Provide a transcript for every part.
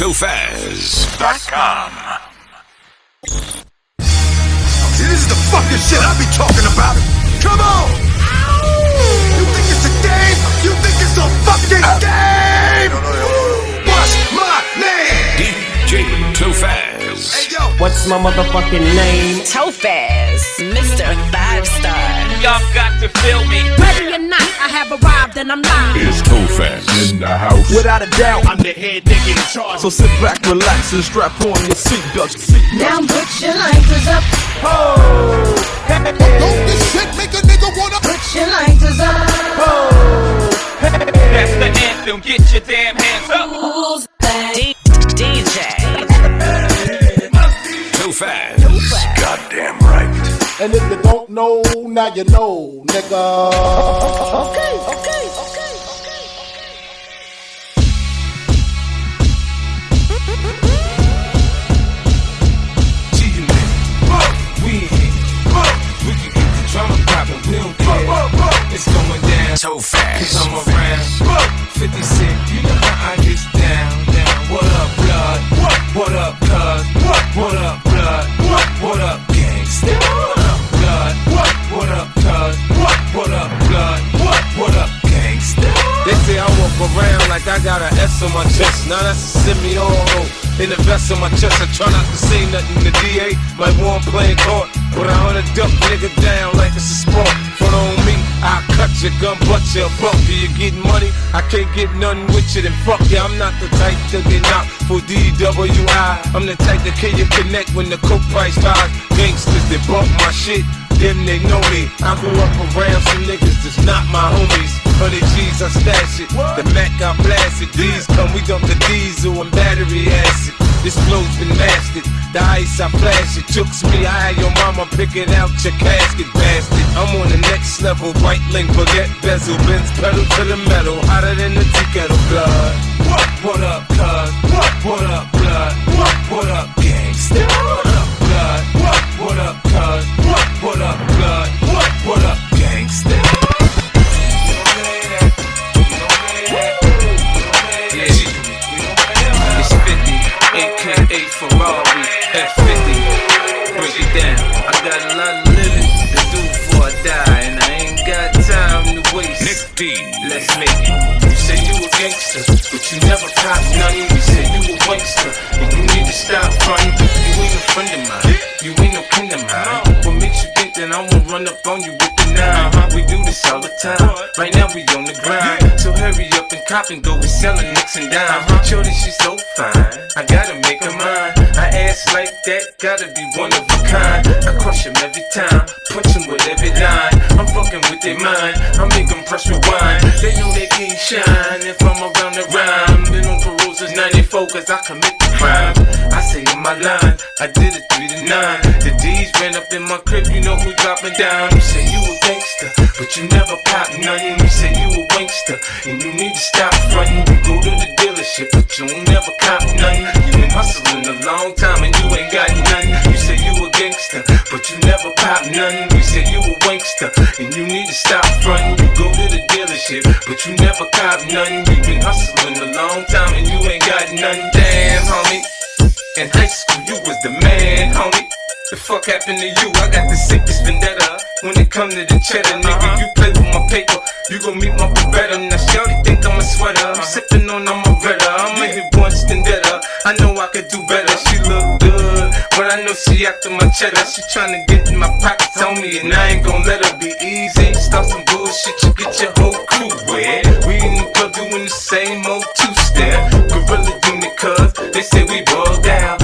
Tophaz.com. See, this is the fucking shit I be talking about. Come on! You think it's a game? You think it's a fucking ah. game? What's my name? DJ Tophaz. Hey yo, What's my motherfucking name? Tophaz, Mr. Five Star. Y'all got to feel me. Ready or not, I have arrived and I'm live. Is Tophaz in the house. Without a doubt, I'm the head nigga in charge. so sit back, relax, and strap on your seatbelt. Now put your lighters up. Oh, don't this shit make a nigga wanna? Put your lighters up. Oh That's the anthem. Get your damn hands up. Who's Tophaz. Goddamn right. And if you don't know, now you know, nigga. Okay, okay, okay, okay. It's going down. Tophaz. I'm around. 50 Cent, you know how I get down, down. What up, blood? What? What up, cuz? What? What up, blood? What? What up, gangsta? What up, blood? What? What up, cuz? What? What up, blood? What? What up, gangsta? They say I walk around like I got an S on my chest. Now that's a semi-auto. In the vest on my chest, I try not to say nothing to DA. Like one playing court, but I hunt a duck nigga down like it's a sport. Front on I cut your gun, butt your buck. Do you get money? I can't get nothing with you, then fuck you. I'm not the type to get knocked for DWI. I'm the type to kill you connect when the coke price rise. Gangsters that bump my shit, them they know me. I grew up around some niggas that's not my homies. Hundred G's, I stash it. The Mac, I blast it. These come, we dump the diesel and battery acid. This flow's been mastered. The ice, I flash it. Chooks me, I had your mama picking out your casket, bastard. I'm on the next level. Right link, forget bezel. Benz pedal to the metal. Hotter than the tea kettle blood. What? What up, cuz? What? What up, blood? What? What up, gangsta? What up, blood? What? What up, cuz? D. Let's make it. You say you a gangster, but you never cop nothing. You say you a wankster, and you need to stop fronting. You ain't a friend of mine. You ain't no kin of mine. What makes you think that I won't run up on you with the nine? Uh-huh. We do this all the time. Right now we on the grind. So hurry up and cop and go. We selling nicks and dimes. Uh-huh. Shorty, she's so fine. I gotta make her mine. I ass like that, gotta be one of a kind. I crush him every time, punch him with every line. I'm fucking with their mind. I'm them press rewind. They know they can't shine if I'm around the rhyme. Been on since 94 cause I commit the crime. I say in my line, I did it 3 to 9. The D's ran up in my crib, you know who dropping down. You say you a gangster, but you never pop nothing. You say you a wankster, and you need to stop fronting. You go to the dealership, but you don't never cop nothing. You been hustling a long time and you ain't got nothing. You gangster, but you never pop nothing. You say you a wankster, and you need to stop fronting. You go to the dealership, but you never cop nothing. You been hustling a long time and you ain't got nothing. Damn, homie. In high school, you was the man, homie. The fuck happened to you? I got the sickest vendetta. When it come to the cheddar, nigga, you play with my paper. You gon' meet my Beretta. Now, Shorty think I'm a sweater. I'm sippin' on Beretta. I'm a hit once, then better. I know I could do better. She look good, but I know she after my cheddar. She tryna get in my pockets on me, and I ain't gon' let her be easy. Start some bullshit, you get your whole crew wet. We in the club doing the same old two-step. Gorilla unit, cuz they say we bug down.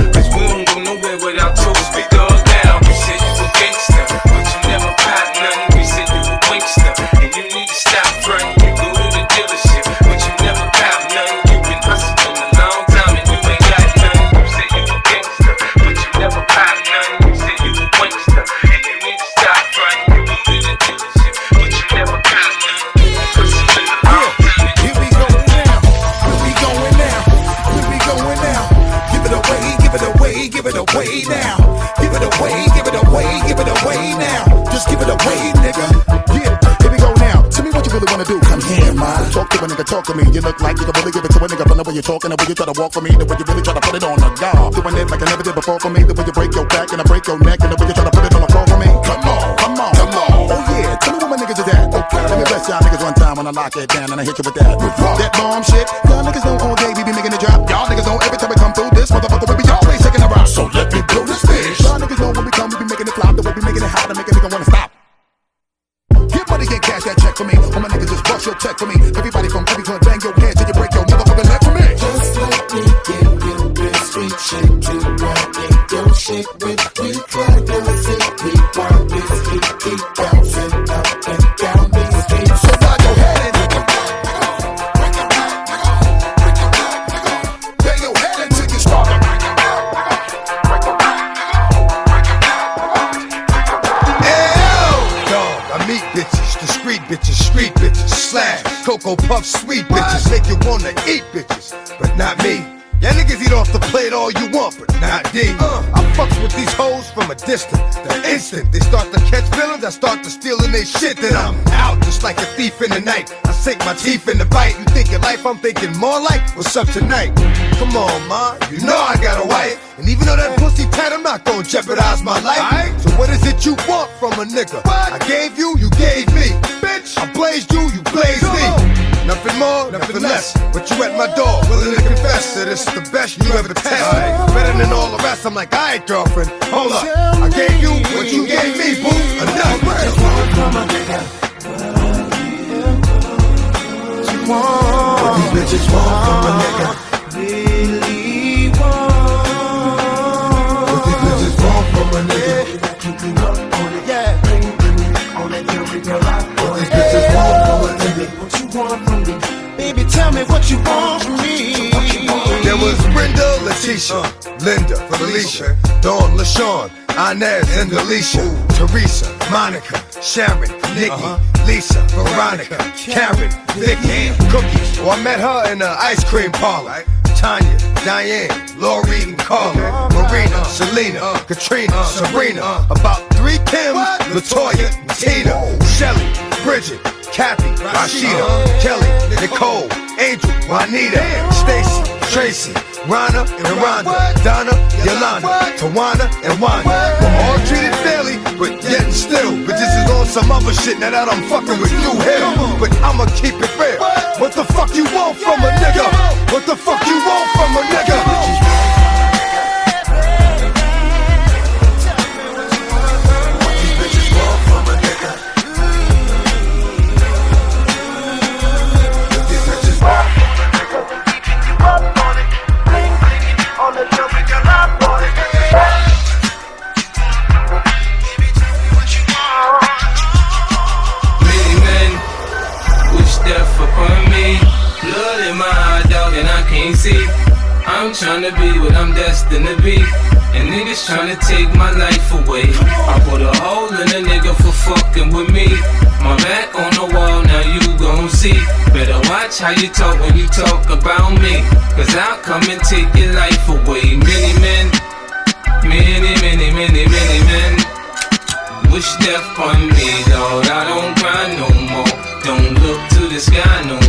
to a nigga talk to me. You look like you can really give it to a nigga from the way you're talking, the way you try to walk for me, the way you really try to put it on a guy. Doing it like I never did before for me, the way you break your back and I break your neck, and the way you try to put it on the floor for me. Come on, come on, come on. Oh yeah, tell me what my niggas is at. Okay, let me bless y'all niggas one time when I lock it down and I hit you with that. That bomb shit, y'all niggas know all day we be making it drop. Y'all niggas know every time we come through this motherfucker we be y'all. Money, get cash, that check for me. All my niggas just bust your check for me. Everybody from every club, bang your head till you break your motherfucking neck for me. Just let me you sweet shit to. Your shit with to sit. We want this heat, keep bouncing up and bitches, street bitches, slash, cocoa puff, sweet bitches, make you wanna eat bitches, but not me. Y'all niggas eat off the plate all you want, but not D. Uh, I fucks with these hoes from a distance. The instant they start to catch feelings, I start to stealing their shit. Then I'm out just like a thief in the night. I sink my teeth in the bite. You thinking life, I'm thinking more like what's up tonight. Come on, ma, you know I got a wife. And even though that pussy tight, I'm not gonna jeopardize my life. So what is it you want from a nigga? I gave you, you gave me. Bitch, I blazed you, you blazed me. Nothing more, nothing less. But you at my door, willing to confess that it's the best you ever test. Better than all the rest. I'm like, alright, girlfriend, hold up. I gave you what you gave me, boo. Enough. What these bitches want from a nigga. Really want. What these bitches want from a nigga. What these bitches want from a nigga. What you want from me? Baby, tell me what you want from me. There was Brenda, Letitia, Linda, Felicia, Dawn, LaShawn, Inez, and Alicia, Teresa, Monica, Sharon, Nikki, Lisa, Veronica, Karen, Vicky, Cookie. Oh, I met her in the ice cream parlor. Tanya, Diane, Lori, and Carla, Marina, Selena, Katrina, Serena, about three Kims, Latoya, Tina, Shelly, Bridget, Kathy, Rashida, Kelly, Nicole, Angel, Juanita, Stacy, Tracy, Rana, and Rhonda, Donna, Yolanda, Tawana, and Wanda. We're all treated fairly, but yet and still, bitches is on some other shit now that I'm fucking with you here. But I'ma keep it real. What? The fuck you want from a nigga? What the fuck you want from a nigga? Tryna be what I'm destined to be. And niggas tryna take my life away. I put a hole in a nigga for fucking with me. My back on the wall, now you gon' see. Better watch how you talk when you talk about me. Cause I'll come and take your life away. Many men, many, many, many, many men wish death on me, Lord. I don't cry no more. Don't look to the sky no more.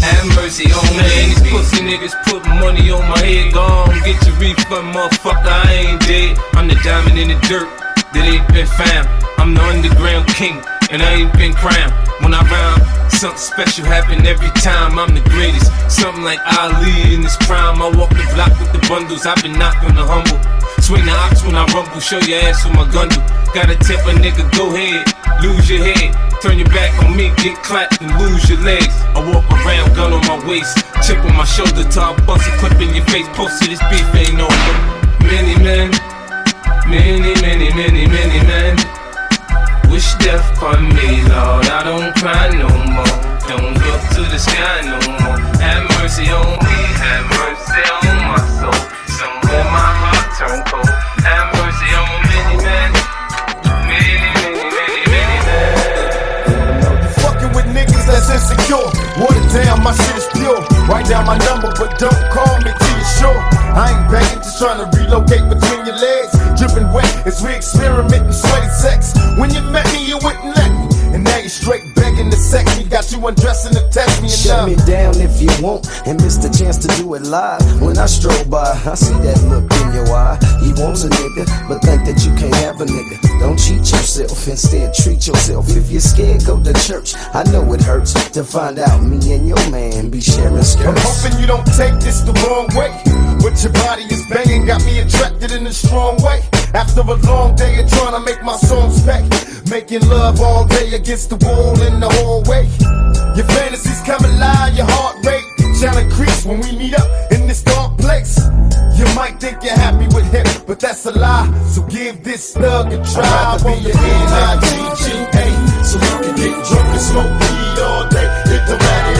Have mercy on me. These pussy niggas put money on my head. Gone, get your refund, motherfucker. I ain't dead. I'm the diamond in the dirt that ain't been found. I'm the underground king, and I ain't been crowned. When I rhyme, something special happen every time. I'm the greatest. Something like Ali in his prime. I walk the block with the bundles. I've been knocked on the humble. Swing the ox when I rumble, show your ass with my gun do. Gotta tip a nigga, go ahead, lose your head. Turn your back on me, get clapped and lose your legs. I walk around, gun on my waist, chip on my shoulder, top bust a clip in your face. Posted this beef ain't over. Many men, many, many, many, many men wish death upon me, Lord. I don't cry no more. Don't look to the sky no more. Have mercy on me, have mercy on my soul. Somewhere my heart turned cold. Down, my shit is pure. Write down my number, but don't call me till you're sure. I ain't begging, just trying to relocate between your legs. Dripping wet as we experiment in sweaty sex. When you met me, you wouldn't let me. You're straight begging to sex me. Got you undressing to text me and Shut me down if you want and miss the chance to do it live. When I stroll by, I see that look in your eye. He wants a nigga, but think that you can't have a nigga. Don't cheat yourself, instead treat yourself. If you're scared, go to church. I know it hurts to find out me and your man be sharing skirts. I'm hoping you don't take this the wrong way. But your body is banging, got me attracted in a strong way. After a long day of trying to make my songs pay. Making love all day against the wall in the hallway. Your fantasies come alive, your heart rate shall increase when we meet up in this dark place. You might think you're happy with him, but that's a lie. So give this thug a try. I'd be your N-I-G-G-A, so you can get drunk and smoke weed all day. It don't matter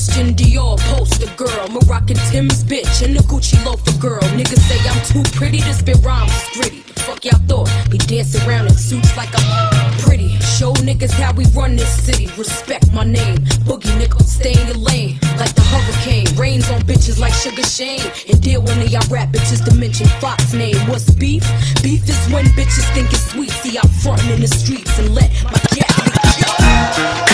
Christian Dior, poster girl. Moroccan Tim's bitch and the Gucci loafer girl. Niggas say I'm too pretty to spit rhymes, it's gritty. Fuck y'all thought? Be dancing around in suits like I'm pretty. Show niggas how we run this city. Respect my name. Boogie nigga, stay in your lane. Like the hurricane. Rains on bitches like Sugar Shane. And deal of y'all rap bitches to mention Fox name. What's beef? Beef is when bitches think it's sweet. See, I'm frontin' in the streets and let my cat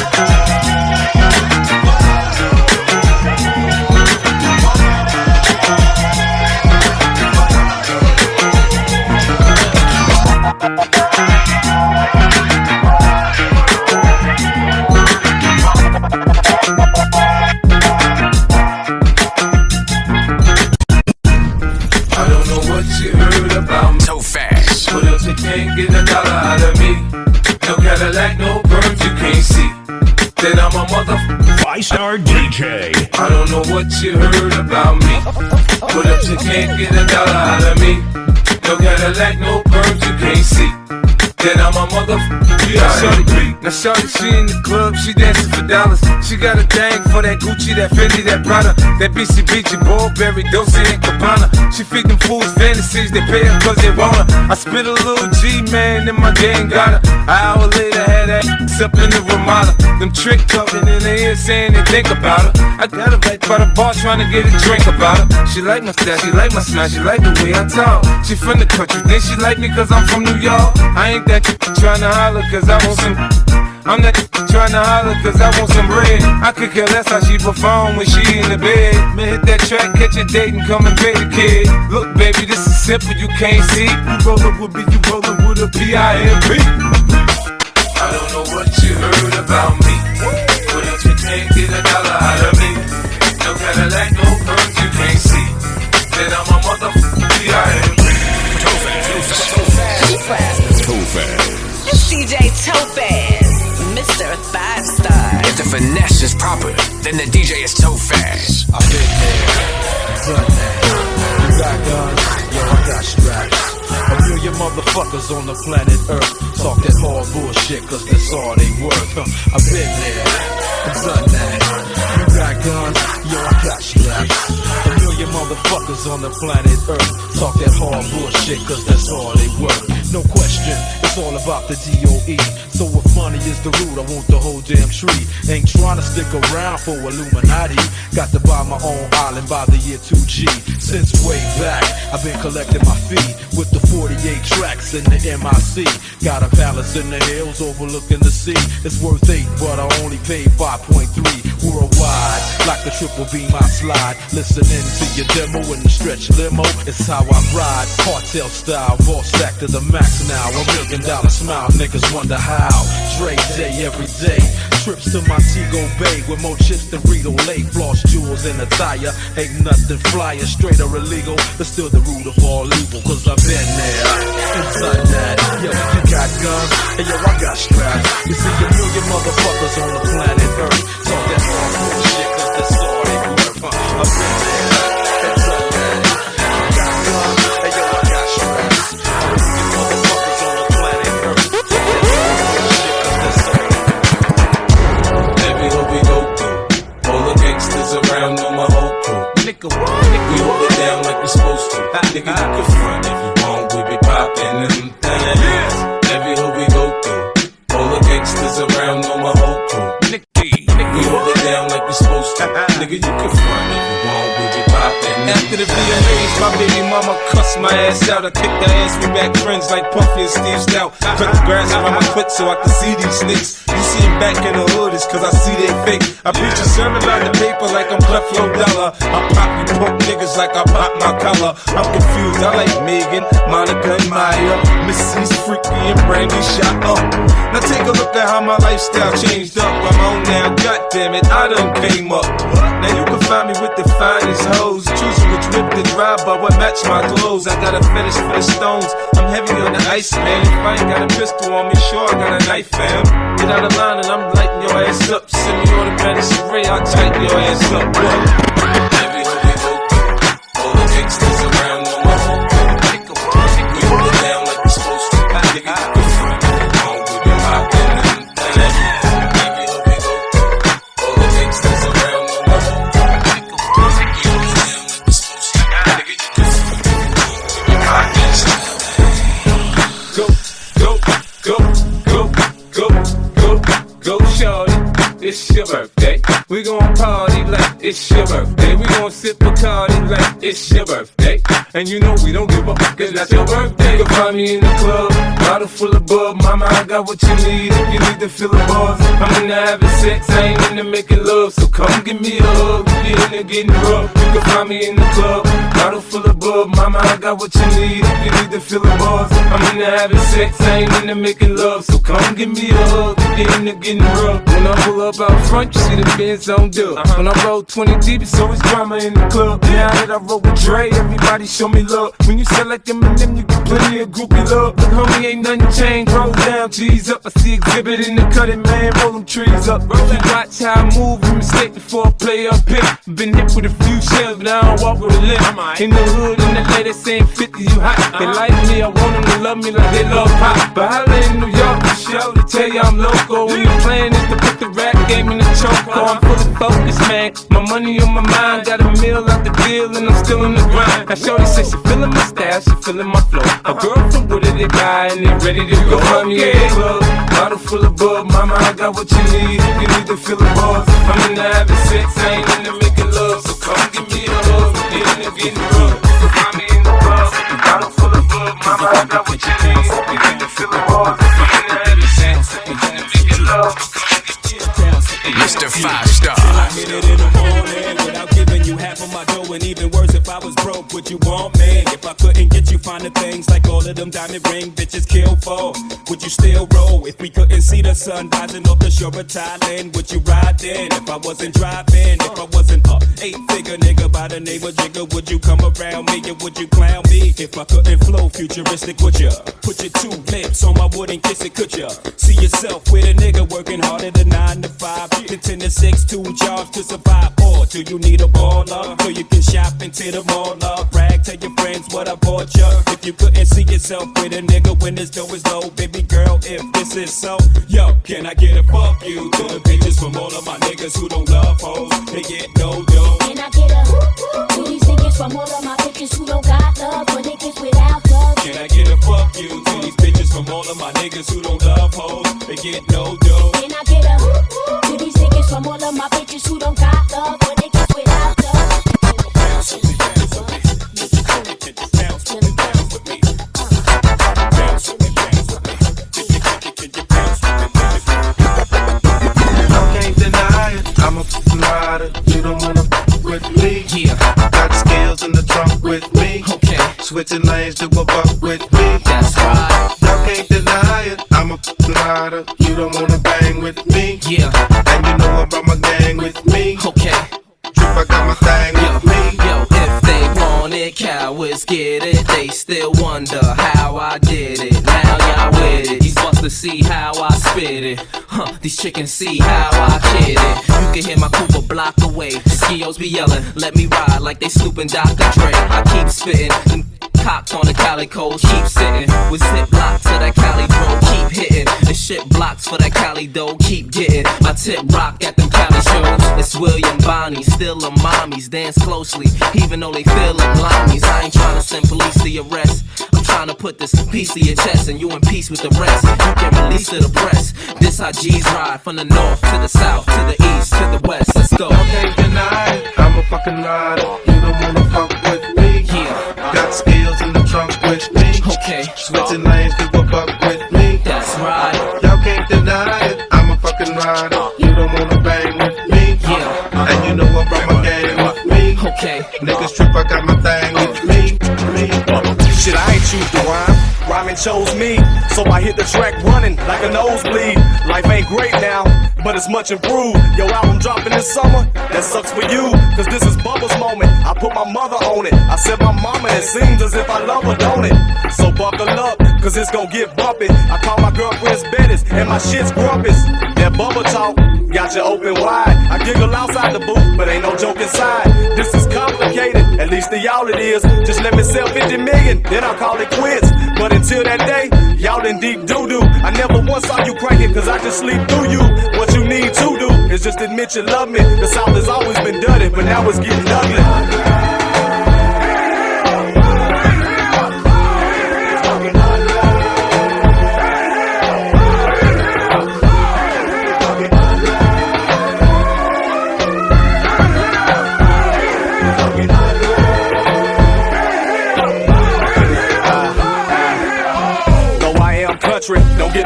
dollars. She got a thing for that Gucci, that Fendi, that Prada, that BCBG, Burberry, Dolce and Gabbana. She feed them fools fantasies, they pay her cause they want her. I spit a little G, man, and my gang got her. An hour later, had that up in the Ramada. Them trick talking in the ear saying they think about her. I got her right by the bar trying to get a drink about her. She like my style, she like my smile, she like the way I talk. She from the country, then she like me cause I'm from New York. I ain't that trying to holler cause I want some. I'm not trying to holler cause I want some bread. I could care less how she perform when she in the bed. Man, hit that track, catch a date and come and pay the kid. Look, baby, this is simple, you can't see. You rollin' with me, you rollin' with a P-I-M-P. I don't know what you heard about me. But if you can't get a dollar out of me, no Cadillac, no finesse is proper, then the DJ is so fast. I've been there, done that. You got guns, yo, I got straps. A million motherfuckers on the planet Earth talk that hard bullshit, cause that's all they worth. Huh. I've been there, done that. You got guns, yo, I got straps. A million motherfuckers on the planet Earth talk that hard bullshit, cause that's all they worth. No question, it's all about the DOE. So if money is the root, I want the whole damn tree. Ain't trying to stick around for Illuminati. Got to buy my own island by the year 2G. Since way back, I've been collecting my fee with the 48 tracks in the MIC. Got a palace in the hills overlooking the sea. It's worth eight, but I only paid 5.3 worldwide. Like the triple beam, I slide. Listening to your demo in the stretch limo. It's how I ride. Cartel style, ball stack to the max now. A million dollar smile, niggas wonder how. Dre day every day. Trips to Montego Bay with more chips than Rito Lake. Floss jewels in a tire. Ain't nothing flyer, straight or illegal. But still the root of all evil, cause I've been there. Done that. Yo, you got guns, and yo, I got straps. You see a million motherfuckers on the planet Earth. Talk that hard bullshit, cause that's all they A bitch that out. I kick her ass, we back friends like Puffy and Steve Stoute. Cut the grass around my foot so I can see these snakes. You see them back in the hood, it's cause I see they fake. I preach a sermon on the paper like I'm Creflo Dollar. I pop you punk niggas like I pop my collar. I'm confused, I like Megan, Monica, and Mya. Missy's freaky and Brandy shot up. Now take a look at how my lifestyle changed up. I'm on now, goddamn it, I done came up. Now you find me with the finest hoes. Choosing which whip to drive, but what match my clothes. I got a fetish for the stones. I'm heavy on the ice, man. If I ain't got a pistol on me, sure I got a knife, fam. Get out of line and I'm lighting your ass up. Send me automatic spray, I'll tighten your ass up. What? Your birthday. We gon' party like it's your birthday. We gon' sip Bacardi like it's your birthday. And you know we don't give up, cause that's your birthday. You can find me in the club, bottle full of bub. Mama, I got what you need if you need to feel the buzz. I'm into having sex, I ain't into making love. So come give me a hug, if you into getting rough. You can find me in the club, bottle full of bub. Mama, I got what you need if you need to feel the buzz. I'm into having sex, I ain't into making love. So come give me a hug, if you into getting rough. When I pull up out front, you see the Benz on dub. When I roll 20 deep, it's always drama in the club. Now that I roll with Dre, everybody show me love. When you sell like them and them, you get plenty of groupie love. Look, homie, ain't nothing changed. Roll down, G's up. I see exhibit in the cutting, man. Roll them trees up. Roll you watch how I move, you mistake before I play up pick. Been hit with a few shells, but I don't walk with a limp. In the hood, in the lady saying 50, you hot. They like me, I want them to love me like they love pop. But holla in New York, for show to tell you I'm local. When the plan is to put the rap game in the choke. I'm fully focused, man. My money on my mind, got a meal out the deal, and I'm still in the grind. Now, Shorty says she feeling my style, she feeling my flow. A girl from Wooded, they buy, and they ready to go. In the club, bottle full of bub. Mama, I got what you need you need to feel the buzz. I'm into having sex, I ain't into making love. So come give me a hug, get in there getting rough. Find me in the club, bottle full of bub. Mama, I got what you need you need Five Star. I hit it in the morning without giving you half of my dough. And even worse, if I was broke, would you want me? If I couldn't finer things like all of them diamond ring bitches kill for, would you still roll? If we couldn't see the sun rising off the shore of Thailand, would you ride then? If I wasn't driving, if I wasn't a eight figure nigga by the name of Jigga, would you come around me or would you clown me? If I couldn't flow futuristic, would ya? Put your two lips on my wooden and kiss it, could ya? See yourself with a nigga working harder than nine to five, than ten to six, two jobs to survive. Or do you need a baller so you can shop into the mall? Brag, tell your friends what I bought ya. If you couldn't see yourself with a nigga when this dough is low, baby girl, if this is so, yo, can I get a fuck you to the bitches from all of my niggas who don't love hoes? They get no dough. Can I get a to these niggas from all of my bitches who don't got love for niggas without love? Can I get a fuck you to these bitches from all of my niggas who don't love hoes? They get no dough. Can I get a to these niggas from all of my bitches who don't got love for niggas without love? I I'm a f***ing rider. You don't wanna f- with me. Yeah. Got skills in the trunk with me. Okay. Switching lanes to a buck with me. That's right. Y'all can't deny it. I'm a f***ing rider. You don't wanna bang with me. Yeah. And you know I brought my gang with me. Okay. Trip, I got my thing with me. Yo, if they want it, cowards get it. They still wonder how I did it. With it. These busters see how I spit it. Huh, these chickens see how I kid it. You can hear my Cooper block away. Skios be yelling, let me ride like they snooping Dr. Dre. I keep spitting, cocked on the calico, keep sitting. With zip blocks to that Cali bro, keep hitting. The shit blocks for that Cali dough, keep getting. My tip rock at them Cali shows. It's William Bonney, still a mommies, dance closely, even though they feel like limeys. I ain't trying to send police to arrest. I'm trying to put this piece to your chest and you in peace with the rest. You can release to the press. This how G's ride from the north to the south, to the east, to the west. Let's go. Can't deny. I'm a fucking rider. You don't wanna fuck skills in the trunk with me. Okay. Switching lanes a buck with me. That's right. Y'all can't deny it. I'm a fucking rider. You don't wanna bang with me. Yeah. And you know I brought my game with me. Okay. Niggas trip, I got my thing with me. me. Shit, I ain't choose to rhyme. Rhyming chose me, so I hit the track running like a nosebleed. Life ain't great now, but it's much improved. Your album dropping this summer, that sucks for you, cause this is Bubba's moment. I put my mother on it. I said my mama, it seems as if I love her, don't it? So buckle up, cause it's gonna get bumpy. I call my girlfriend's Bettis, and my shit's grumpus. That Bubba talk got you open wide. I giggle outside the booth, but ain't no joke inside. This is complicated, at least to y'all it is. Just let me sell 50 million, then I'll call it quits. But until that day, y'all in deep doo doo. I never once saw you cranking, cause I just sleep through you. What you need to do is just admit you love me. The South has always been dirty, but now it's getting ugly.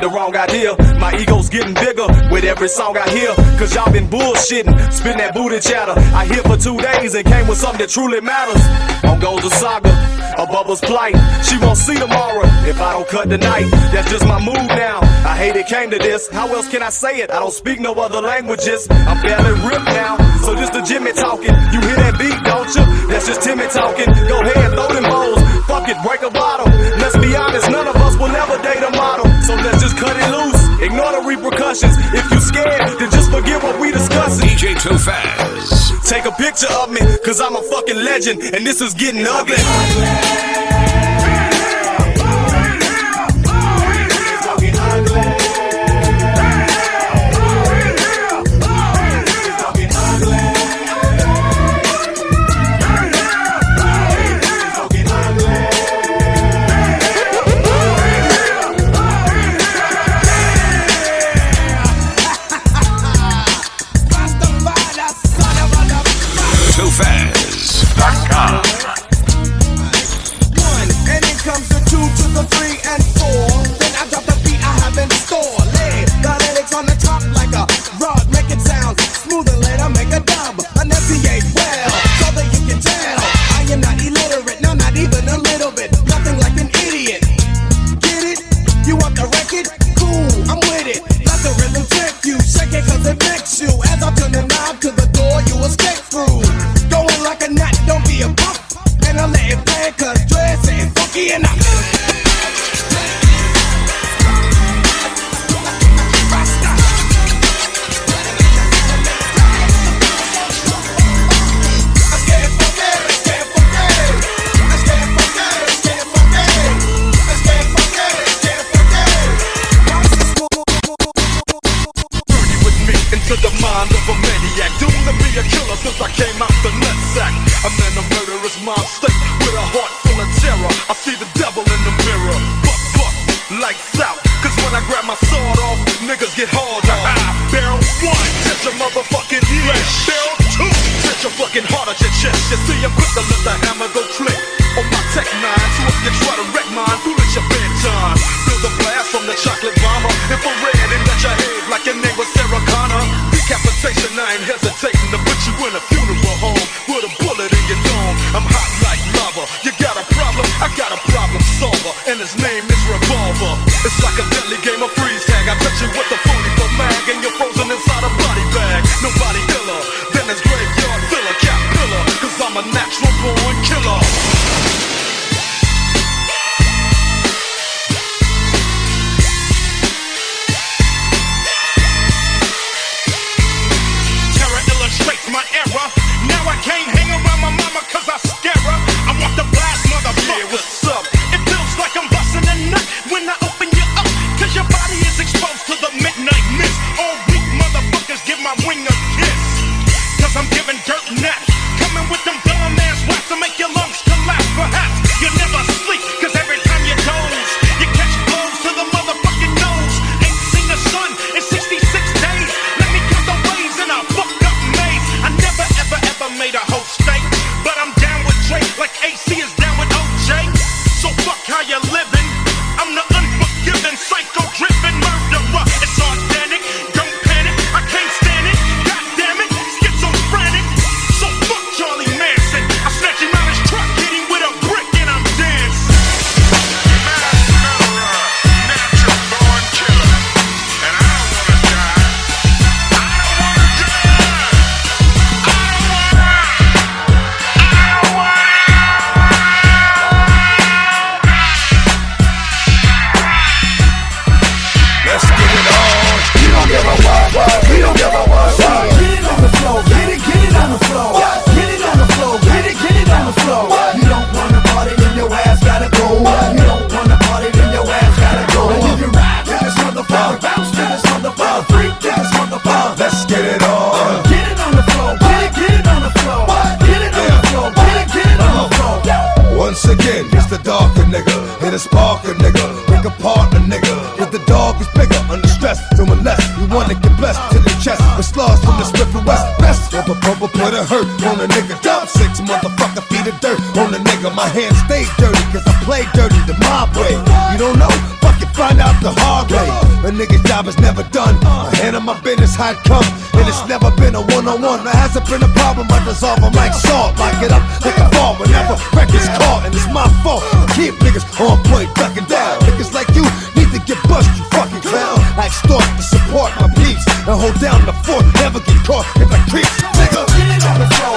The wrong idea. My ego's getting bigger with every song I hear. Cause y'all been bullshitting, spitting that booty chatter. I here for two days and came with something that truly matters. On goes the saga, a bubble's plight. She won't see tomorrow if I don't cut tonight. That's just my mood now. I hate it came to this. How else can I say it? I don't speak no other languages. I'm barely ripped now. So just the Jimmy talking. You hear that beat, don't you? That's just Timmy talking. Go ahead, throw them bowls. Fuck it, break a bottle. Let's be honest, none of us will ever date a model. So let's just cut it loose. Ignore the repercussions. If you scared, then just forget what we discussing. DJ Tophaz. Take a picture of me, cause I'm a fucking legend, and this is getting ugly. Grab my sword off, niggas get hard I extort to support my peeps and hold down the fort. Never get caught if I creeps. Nigga, Get it on the floor,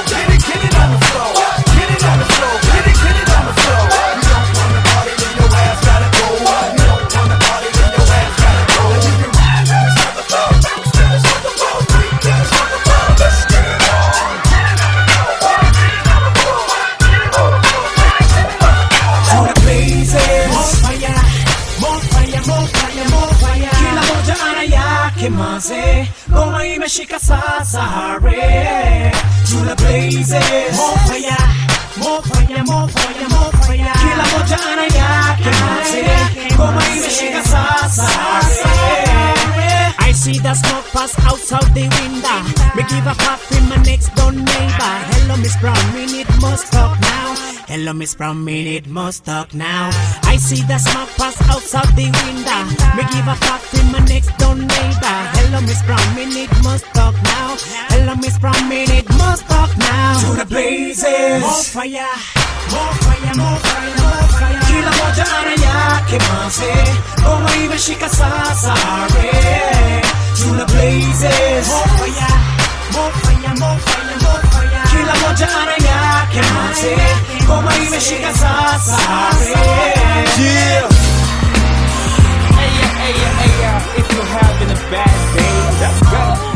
give a puff in my next door neighbor. Hello, Miss Brown, me need must talk now. Hello, Miss Brown, me need must talk now. I see the smoke pass outside the window. Me give a puff in my next door neighbor. Hello, Miss Brown, me need must talk now. Hello, Miss Brown, me need must talk now. To the blazes. More fire, more fire, more fire, more fire. Kila moja anayake maze, ngoma imeshika sasa. To the blazes. more fire, Yeah. Hey, yeah, hey, yeah, hey, yeah. If you're having a bad day, that's better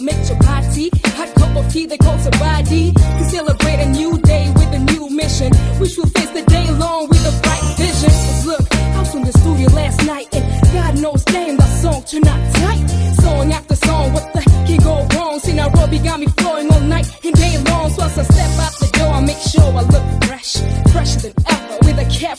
make chapati, hot cup of tea, they call sobriety. To celebrate a new day with a new mission. Which will face the day long with a bright vision. 'Cause look, I was in the studio last night, and God knows, damn, that song turned out tight. Song after song, what the heck can go wrong? See, Nairobi got me flowing all night and day long. So as I step out the door, I make sure I look fresh, fresher than ever. With a cap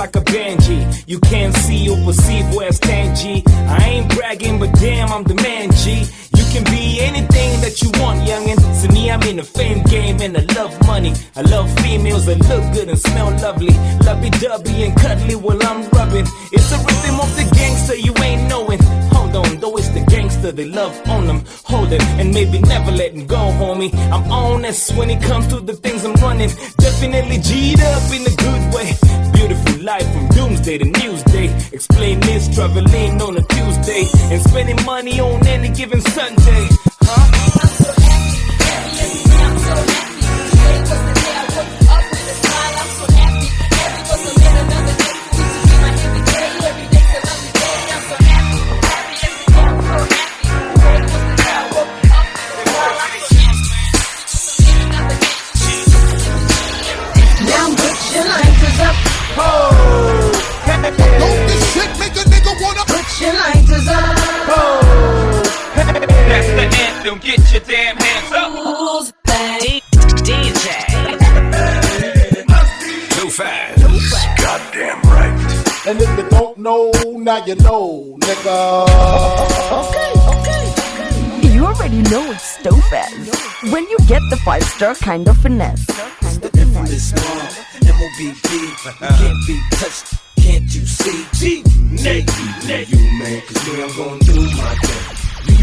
like a banshee. You can't see or perceive where I stand, G. I ain't bragging, but damn, I'm the man, G. You can be anything that you want, youngin'. To me, I'm in the fame game and I love money. I love females that look good and smell lovely. Lovey dovey and cuddly while I'm rubbing. It's the rhythm of the gangster you ain't knowing. Hold on, though it's the gangster they love on them. Hold it and maybe never letting go, homie. I'm honest when it comes to the things I'm running. Definitely G'd up in a good way. Life from doomsday to newsday. Explain this, traveling on a Tuesday and spending money on any given Sunday. Huh? The. Get your damn hands up. Who's back? DJ. Tophaz. Goddamn right. And if you don't know, now you know, nigga. Okay, okay. You already know it's Tophaz. When you get the five star kind of finesse. Infamous mom, M-O-B-B, can't be touched, can't you see? G, Nate, you man, cause me, I'm gonna do my thing.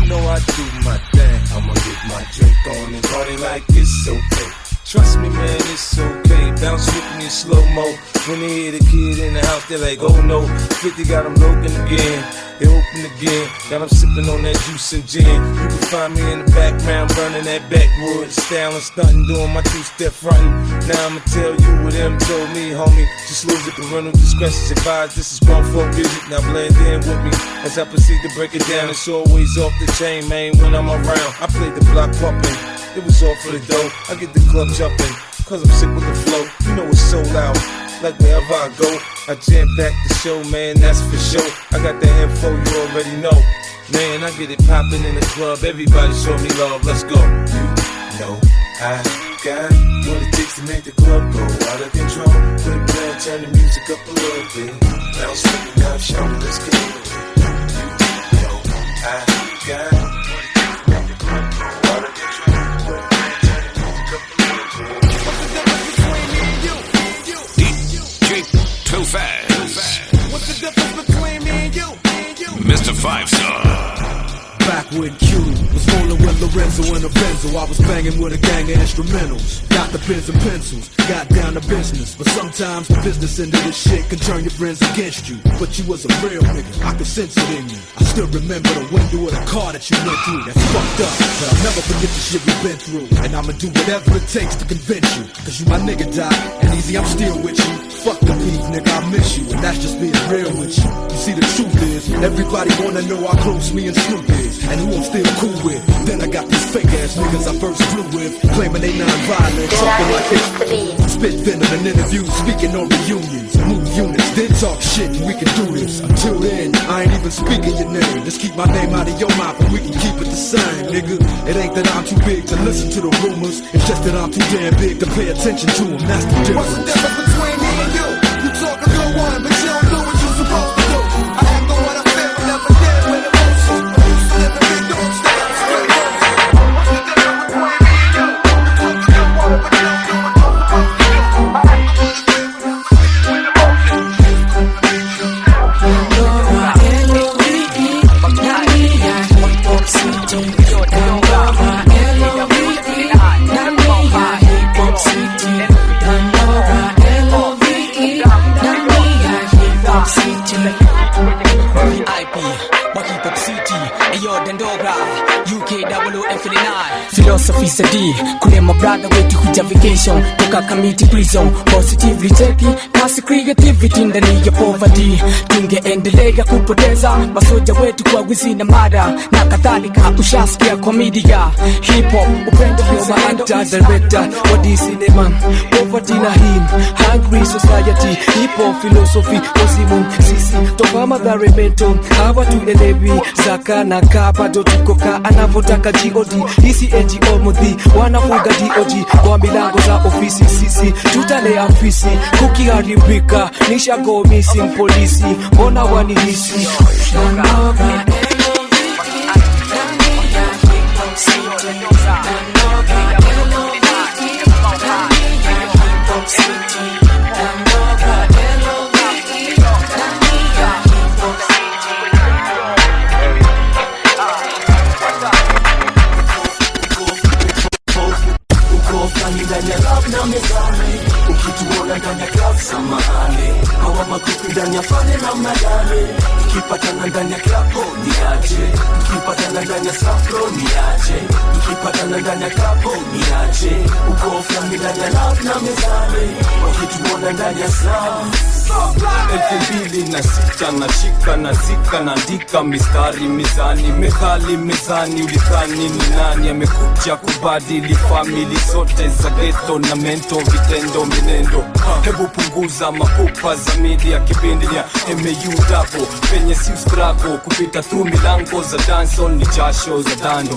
Know I do my thing. I'ma get my drink on and party like it's okay. Trust me, man, it's okay. Bounce with me in slow mo. When they hear the kid in the house, they're like, oh no. 50 got them looking again. They open again. Got them sipping on that juice and gin. You can find me in the background burning that backwood. Styling, stunting, doing my two step fronting. Now I'ma tell you what them told me, homie. Just lose it, the parental discretion advised. This is grown folk music. Now blend in with me as I proceed to break it down. It's always off the chain, man, when I'm around. I play the block pumping. It was all for the dough. I get the club jumping, cause I'm sick with the flow. You know it's so loud. Like wherever I go, I jam back the show, man, that's for sure. I got the info, you already know. Man, I get it popping in the club. Everybody show me love, let's go. You know I got what it takes to make the club go out of control. Put it down, turn the music up a little bit. Bounce now, shout let's it. You know I got Too Fast. What's the difference between me and you? Mr. Five Star. Back when Q was rolling with Lorenzo and a Benzo, I was banging with a gang of instrumentals. Got the pens and pencils, got down to business. But sometimes the business end of this shit can turn your friends against you. But you was a real nigga, I could sense it in you. I still remember the window of the car that you went through. That's fucked up, but I'll never forget the shit we've been through. And I'ma do whatever it takes to convince you. Cause you my nigga, Doc, and Eazy, I'm still with you. Fuck the beef, nigga, I miss you, and that's just being real with you. You see, the truth is, everybody wanna know how close me and Snoop is, and who I'm still cool with. Then I got these fake ass niggas I first flew with, claiming they non-violent, talking like this. Spit venom in interviews, speaking on reunions, move units, then talk shit, and we can do this. Until then, I ain't even speaking your name. Just keep my name out of your mouth, and we can keep it the same, nigga. It ain't that I'm too big to listen to the rumors, it's just that I'm too damn big to pay attention to them. That's the difference. 在地 vacation, toka Kamiti prison, positively cheki, kasi creativity ndani ya poverty. Tungeendelea kupoteza masoja wetu kwa wizi na mada. Na kadhalika, ushasikia kwa media, hip hop, upendo actor, director, the cinema, poverty na him, hungry society, hip hop philosophy, wazimu sisi toka madhare mental, hawa tuelewi zaka na kaa bado tuko ka. Anavyotaka god hisi ngo mudhi wanafuga dog milango za ofisi sisi tutalea fisi kukiharibika nishago missing polisi mbona wanihisi and you're funny, mama, darling. Ndani ya klapo ni aje? Tukipatana ndani ya saplo ni aje? Tukipatana ndani ya klapo ni aje? Uko flami ndani ya lab na mezani. Wakituona ndani ya elfu mbili na sita nashika na zika naandika mistari mizani methali mezani ulithani ni nani amekuja kubadili famili zote za geto na mento vitendo minendo? Hebu punguza mapupa za media kipindi ya mau dabo penye si strago kupita tu milango za danson ni jasho za dando.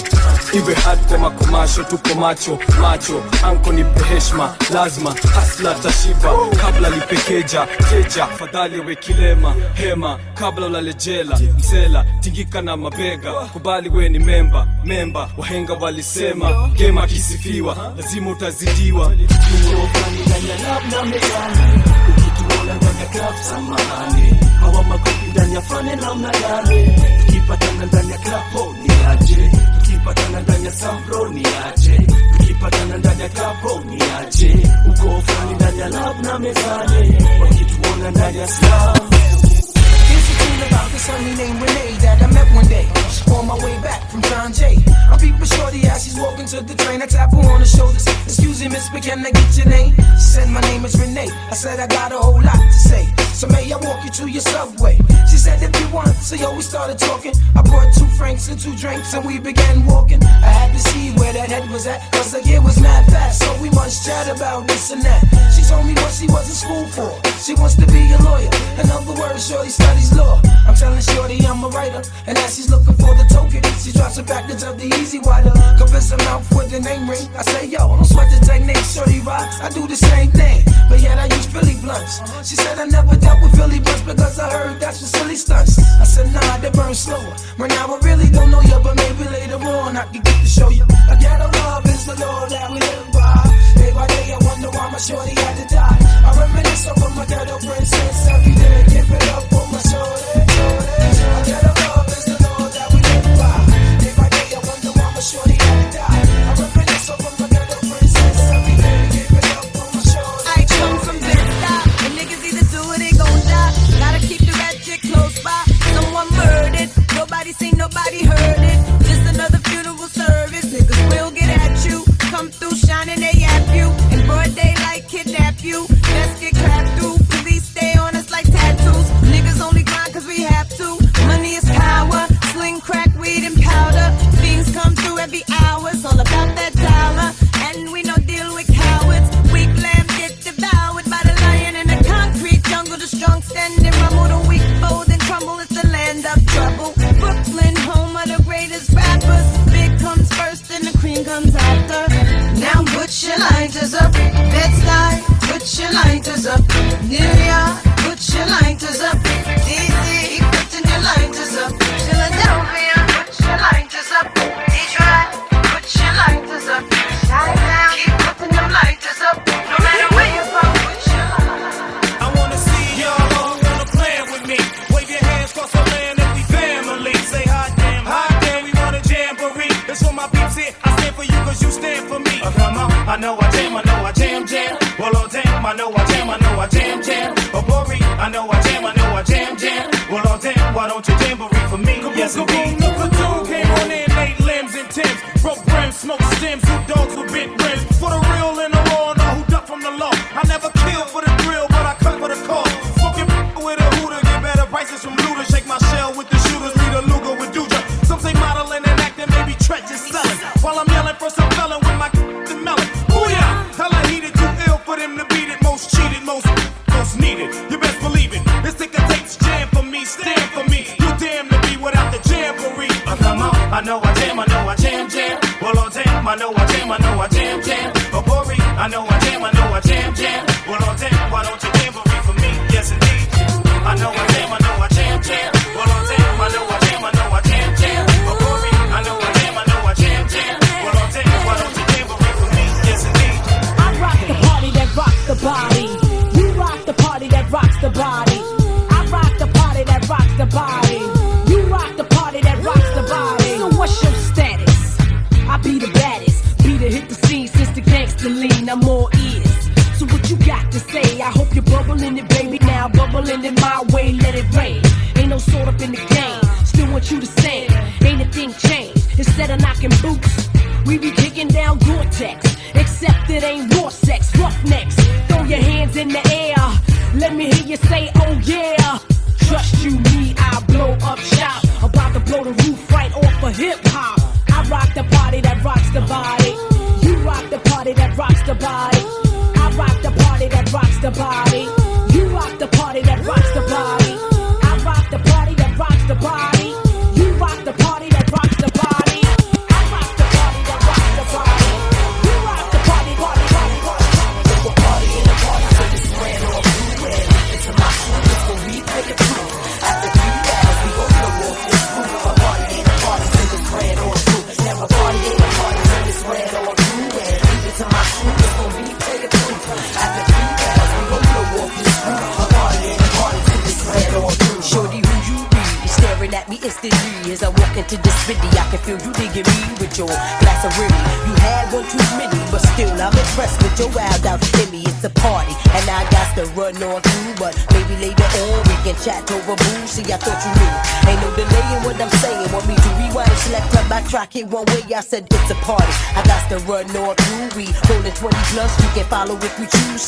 Iwe hardcore makomasho tuko macho macho. Anko nipe heshma lazima hasla tashiba. Kabla lipekeja keja fadhali we kilema hema. Kabla ulalejela msela tingika na mabega. Kubali we ni memba memba wahenga walisema. Gema kisifiwa lazima utazidiwa. Hawa makopi ndani ya fane namna gani? Tukipatana ndani ya klapo ni aje? Tukipatana ndani ya sambro ni aje? Tukipatana ndani ya klapo ni aje? Uko fulani ndani ya lab na mezani. Wakituona ndani ya Thing about this honey named Renee that I met one day. On my way back from John Jay. I'm peeping shorty as she's walking to the train. I tap her on the shoulders. Excuse me, miss, but can I get your name? She said, My name is Renee. I said, I got a whole lot to say. So may I walk you to your subway? She said, If you want. So yo, we started talking. I brought two francs and two drinks and we began walking. I had to see where that head was at. Cause the year was mad fast. So we must chat about this and that. She told me what she was in school for. She wants to be a lawyer. In other words, Shorty studies law. I'm telling Shorty I'm a writer. And as she's looking for the token, she drops a package of the easy water. Convince her mouth with the name ring. I say, yo, don't sweat the technique, Shorty rocks. I do the same thing. But yet I use Philly blunts. She said I never dealt with Philly blunts because I heard that's for silly stunts. I said, nah, they burn slower. Right now I really don't know you, but maybe later on I can get to show you. I get a love is the law that we live by. Day by day I wonder why my shorty had to die. I reminisce over my ghetto princess every day. Give it up for my shorty. I know I jam, I know I jam, jam. Oh, Bori, I know I jam, I know I jam, jam. Well, oh damn, why don't you jamboree for me? Yes, indeed.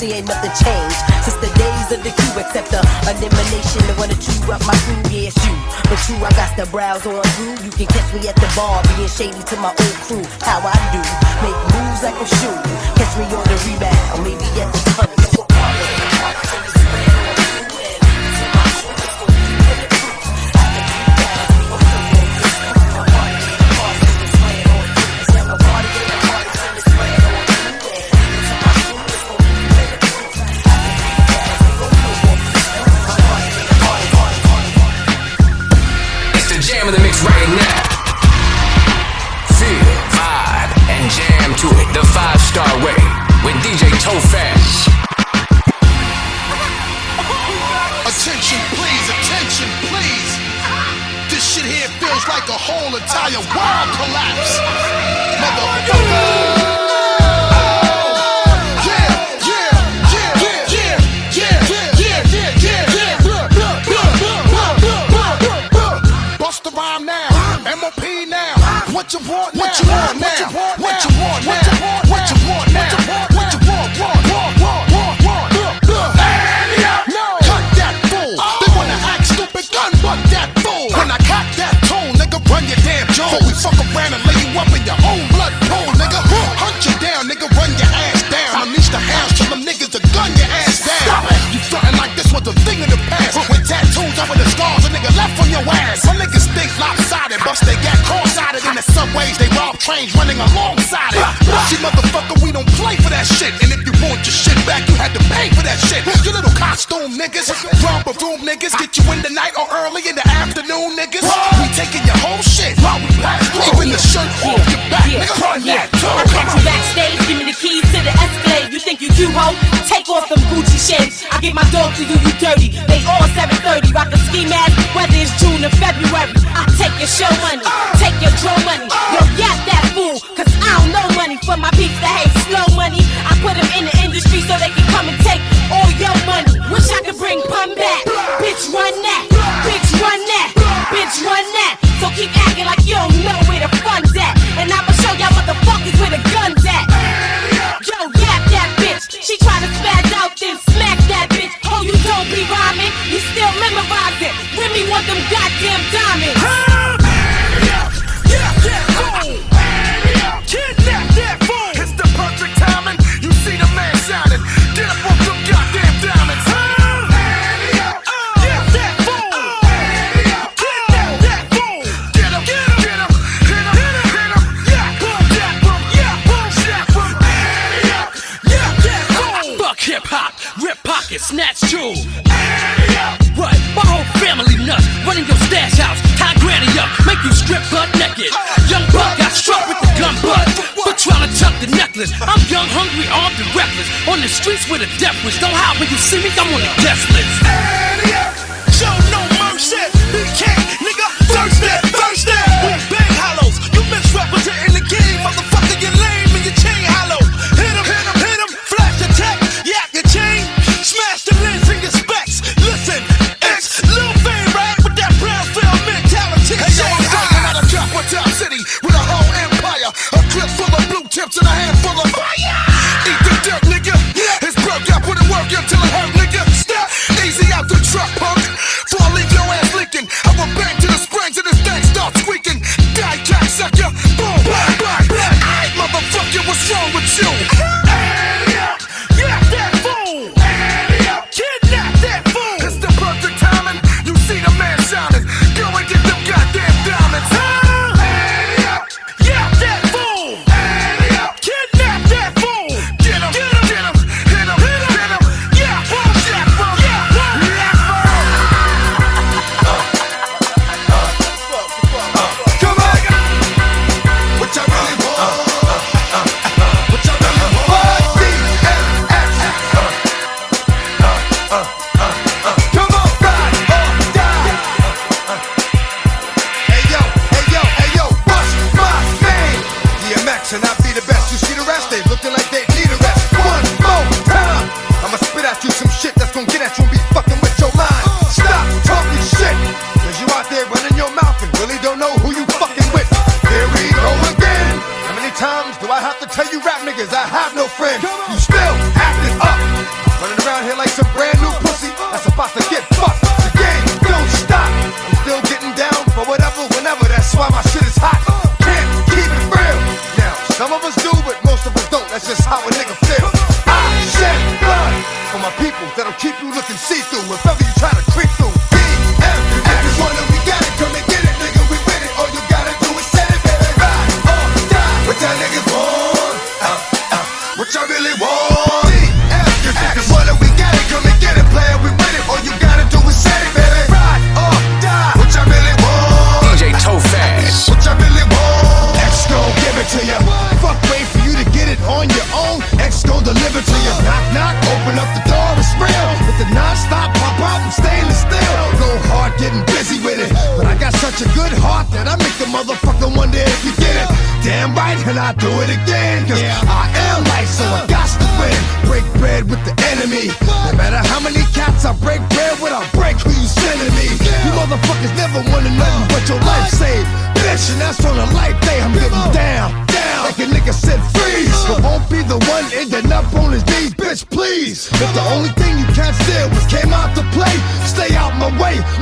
see ain't nothing changed since the days of the Q, except the elimination of one or two up my crew. Yes, you, but true, I got the brows on through. You can catch me at the bar, being shady to my old crew. How I do, make moves like I'm shooting. you see me, I'm on the guest list.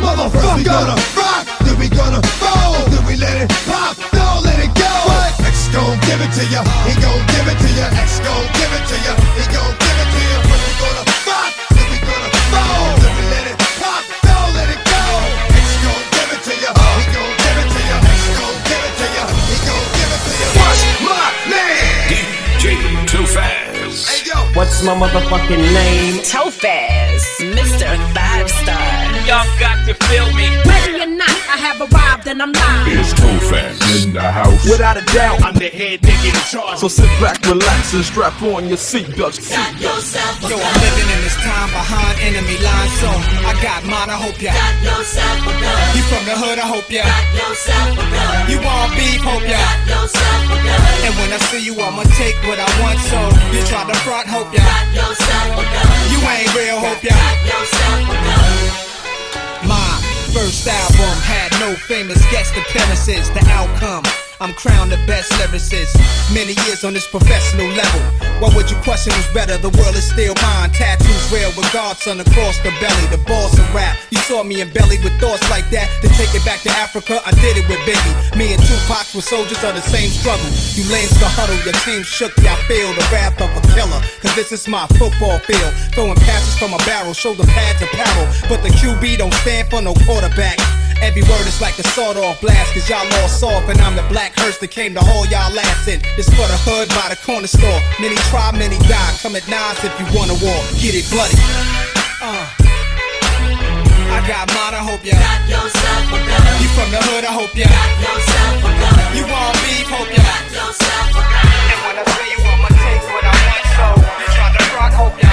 Motherfucker. We gonna rock, then we gonna roll, then we let it pop, don't let it go. X gon' give it to ya, he gon' give it to ya. X gon' give it to ya, he gon' give it to ya. When we gonna rock, then we gonna roll, then we let it pop, don't let it go. X gon' give it to ya, he gon' give it to ya. X gon' give it to ya, he gon' give it to ya. What's my name? DJ Tophaz. Hey yo. What's my motherfucking name? Tophaz, Mr. Five Star. Y'all got to feel me. Ready or not, I have arrived and I'm live. It's Tophaz in the house. Without a doubt, I'm the head nigga in charge. so sit back, relax, and strap on your seatbelts. Got yourself. Yo, I'm living in this time behind enemy lines, so I got mine, I hope ya. You from the hood, I hope ya. You want beef, hope ya. And when I see you, I'ma take what I want, so you try to front, hope ya. You ain't real, hope. My first album had no famous guest appearances. The outcome, I'm crowned the best lyricist. Many years on this professional level. What would you question who's better? The world is still mine. Tattoos real with Godson across the belly. The boss of rap. You saw me in belly with thoughts like that. To take it back to Africa, I did it with Biggie. Me and Tupac were soldiers of the same struggle. You lanes the huddle, your team shook. Y'all feel the wrath of a killer. Cause this is my football field. Throwing passes from a barrel, shoulder pads apparel. But the QB don't stand for no quarterback. Every word is like a sawed off blast, cause y'all all soft, and I'm the black hearse that came to haul y'all ass in. This for the hood by the corner store. Many try, many die. Come at nines if you wanna war. Get it bloody. Uh. I got mine, I hope ya. You from the hood, I hope ya. You want beef, hope ya. And when I say you, I'ma take what I want, so you try to rock, hope ya.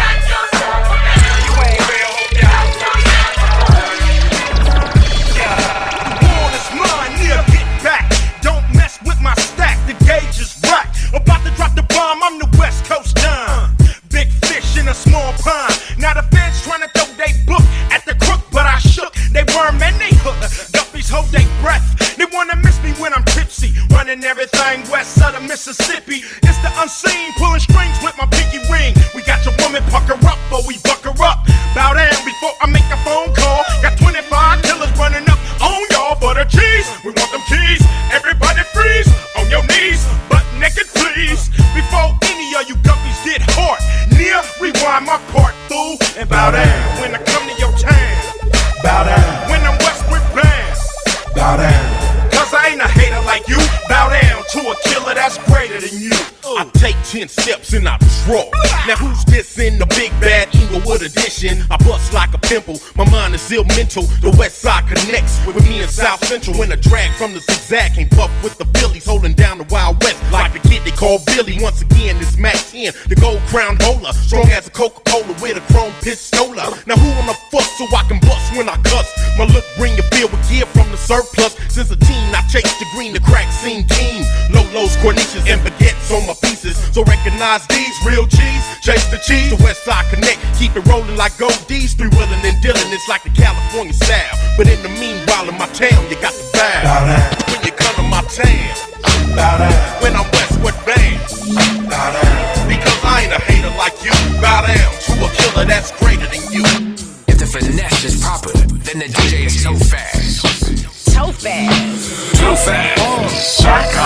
Gauge is right. About to drop the bomb, I'm the West Coast Don. Big fish in a small pond. Now the feds trying to throw they book at the crook, but I shook. They worm and they hook. Guppies hold they breath. They wanna miss me when I'm tipsy. Running everything west of the Mississippi. It's the unseen, pulling strings with my pinky I 10 steps and I draw. Now who's this in the big bad Inglewood edition? I bust like a pimple. My mind is ill mental. The west side connects with me in South Central. When a drag from the zigzag came puff with the Billies holding down the Wild West. Like the kid they call Billy. Once again, it's Mack 10, the gold crown holder. Strong as a Coca-Cola with a chrome pistola. Now who on the fuck so I can bust when I cuss? My look bring your bill with gear from the surplus. Since a teen, I chase the green, the crack scene team. Lolos, corniches, and baguettes on my pieces. So recognize these real G's. Chase the cheese, the West Side Connect. Keep it rolling like gold D's. Three willing and dealing, it's like the California style. But in the meanwhile, in my town, you got the vibe. Bow down. When you come to my town, Bow down. when I'm Westwood band, Bow down. because I ain't a hater like you. Bow down to a killer that's greater than you. If the finesse is proper, then the DJ is so fast. So fast. Too fast. Come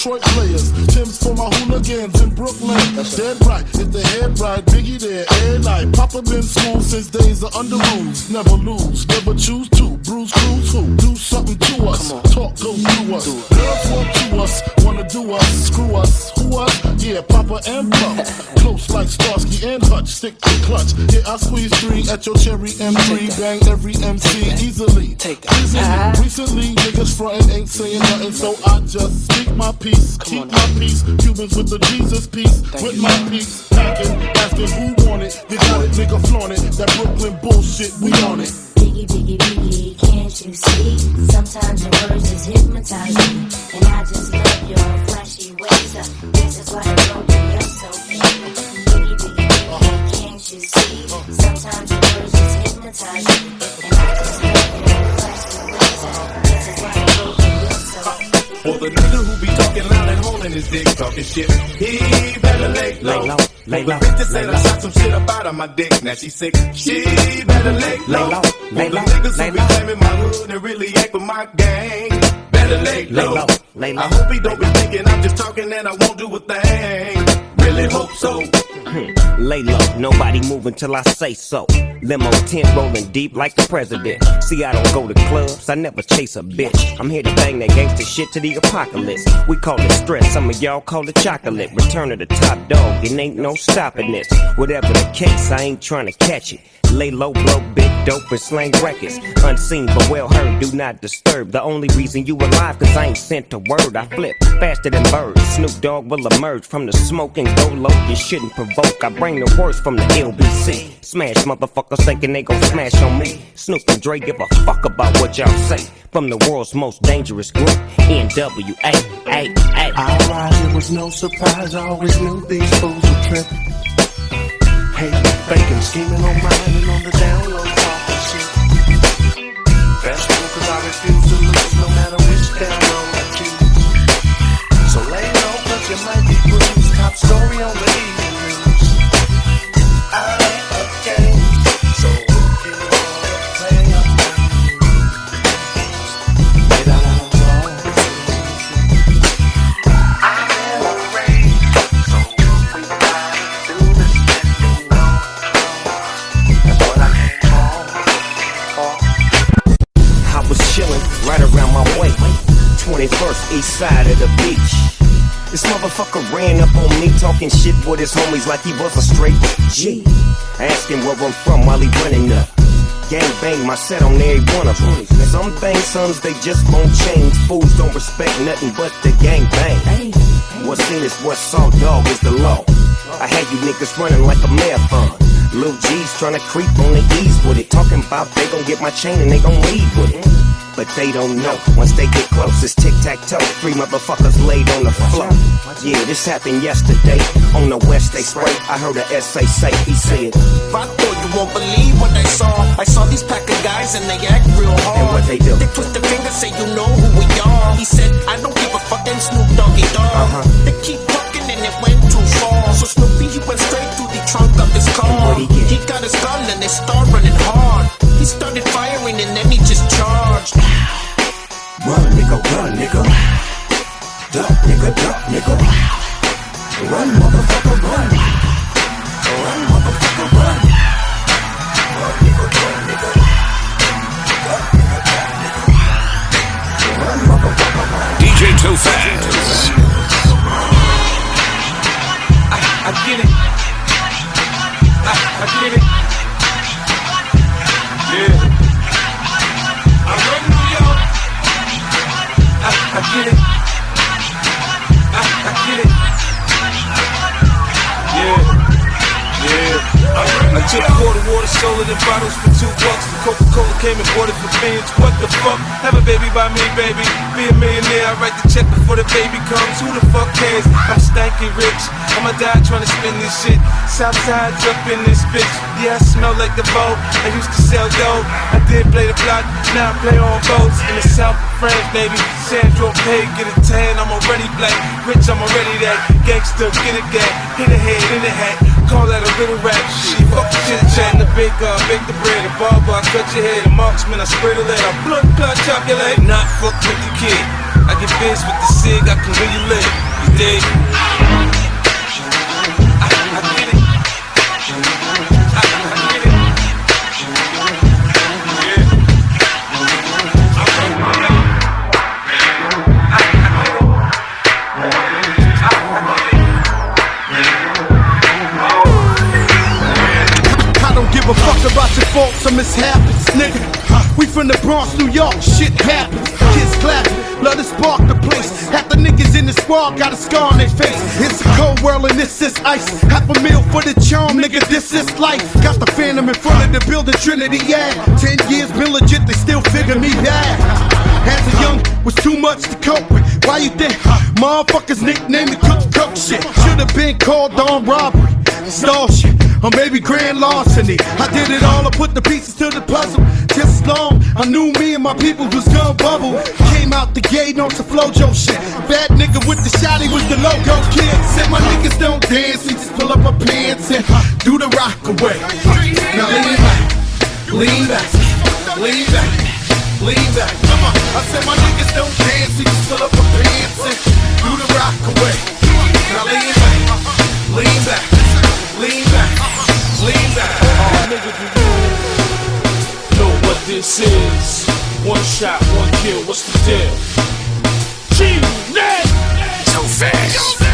Detroit players. Tim's for my hooligans in Brooklyn. Dead right, if the head right, Biggie there, every night. Papa been school since days of under rules. Never lose, never choose to. Bruise, cruise, who? Do something to us. Talk goes through us. Girls want to us, wanna do us, screw us. Who us? Yeah, Papa and Pup. Close like Starsky and Hutch, stick to clutch. Yeah, I squeeze three at your cherry M3. Bang every MC easily. Take that. Recently, niggas frontin' ain't saying nothing, so I just speak my peace. Keep my peace. Cubans with the Jesus peace. With my peace. Packing, asking who want it. You got it, nigga, flaunt it. That Brooklyn bullshit, we on it. Biggie, biggie, biggie, can't you see? Sometimes your words just hypnotize me. And I just love your flashy ways. Uh, This is why I know that you're so mean. Biggie, biggie, biggie, can't you see? Sometimes your words just hypnotize me. And I just love your flashy ways. Uh, This is why I know that you're so mean. For the nigga who be talking loud and holding his dick, talking shit, he better lay low. Lay low, lay low, For lay I low. shot some shit about on my dick, now she sick. She better lay low. Lay low, For lay low, niggas lay who be claiming my hood and really ain't with my gang, better lay Lay low. low, lay low. I hope he don't be thinking I'm just talking and I won't do a thing. Really hope so. Lay low, nobody move until I say so. Limo tent rolling deep like the president. See, I don't go to clubs, I never chase a bitch. I'm here to bang that gangster shit to the apocalypse. We call it stress, some of y'all call it chocolate. Return of the top dog, it ain't no stopping this. Whatever the case, I ain't trying to catch it. Lay low, blow big dope and slang records. Unseen but well heard, do not disturb. The only reason you alive, cause I ain't sent a word. I flip faster than birds. Snoop Dogg will emerge from the smoke and go low. You shouldn't provoke. I bring the worst from the LBC. Smash motherfuckers thinking they gon' smash on me. Snoop and Dre give a fuck about what y'all say. From the world's most dangerous group, NWA. Rise, it was no surprise. I always knew these fools would trip. Hey, faking, scheming on mine and on the down low story on the motherfucker ran up on me talking shit with his homies like he was a straight G. Asking where I'm from while he running up. Gang bang my set on every one of them. Some things, sons, they just won't change. Fools don't respect nothing but the gang bang. What's seen is what's saw, dog, is the law. I had you niggas running like a marathon. Lil G's trying to creep on the ease with it. Talking about they gon' get my chain and they gon' leave with it. But they don't know. Once they get close, it's tic tac toe. Three motherfuckers laid on the floor. Yeah, this happened yesterday. On the west, they spray. I heard a essay say, he said, I thought you won't believe what I saw. I saw these pack of guys and they act real hard. And what they do? They twist their fingers, say you know who we are. He said, I don't give a fucking Snoop Doggy Dogg. Uh-huh. They keep talking and it went too far. So Snoopy, he went straight through the trunk of his car. he? He got his gun and they start running hard. He started firing and then he just charged. Run, nigga, run, nigga. Duck, nigga, duck, nigga. Run, motherfucker, run. Took water, water, sold it in bottles for two bucks. Coca-Cola came and bought it for beans. What the fuck? Have a baby by me, baby. Be a millionaire, I write the check before the baby comes. Who the fuck cares? I'm stanky rich. I'ma die trying to spin this shit. Southside's up in this bitch. Yeah, I smell like the boat. I used to sell dope. I did play the block, now I play on boats in the south of France, baby. Sandro Pay, get a tan, I'm already black. Rich, I'm already that. Gangster, get a gag. Hit a head in the hat. Call that a little rap. She fuck the chat. The baker, bake the bread. The barber, I cut your head. The marksman, I spray the lead. I blood, blood, chop your leg. Not fuck with the kid. I get biz with the cig, I can really live. You dig? Bronx, New York, shit happens. Kids clapping, love to spark the place. Half the niggas in the squad got a scar on their face. It's a cold world and this is ice. Half a meal for the charm, nigga, this is life. Got the phantom in front of the building, Trinity, yeah. Ten years been legit, they still figure me bad. As a young, was too much to cope with. Why you think motherfuckers nicknamed me Cook Cook shit? Should've been called on robbery, stall shit, or maybe grand larceny. I did it all, I put the pieces to the puzzle. Long I knew me and my people was gonna bubble. Came out the gate on some flojo shit. Bad nigga with the shotty was the logo kid. Said my niggas don't dance, we just pull up our pants and do the rock away. Now lean back, lean back, lean back, lean back. Come on. I said my niggas don't dance, we just pull up our pants and do the rock away. Now lean back, lean back, lean back, lean back. know what this is. One shot, one kill, what's the deal? G-Unit! So fast.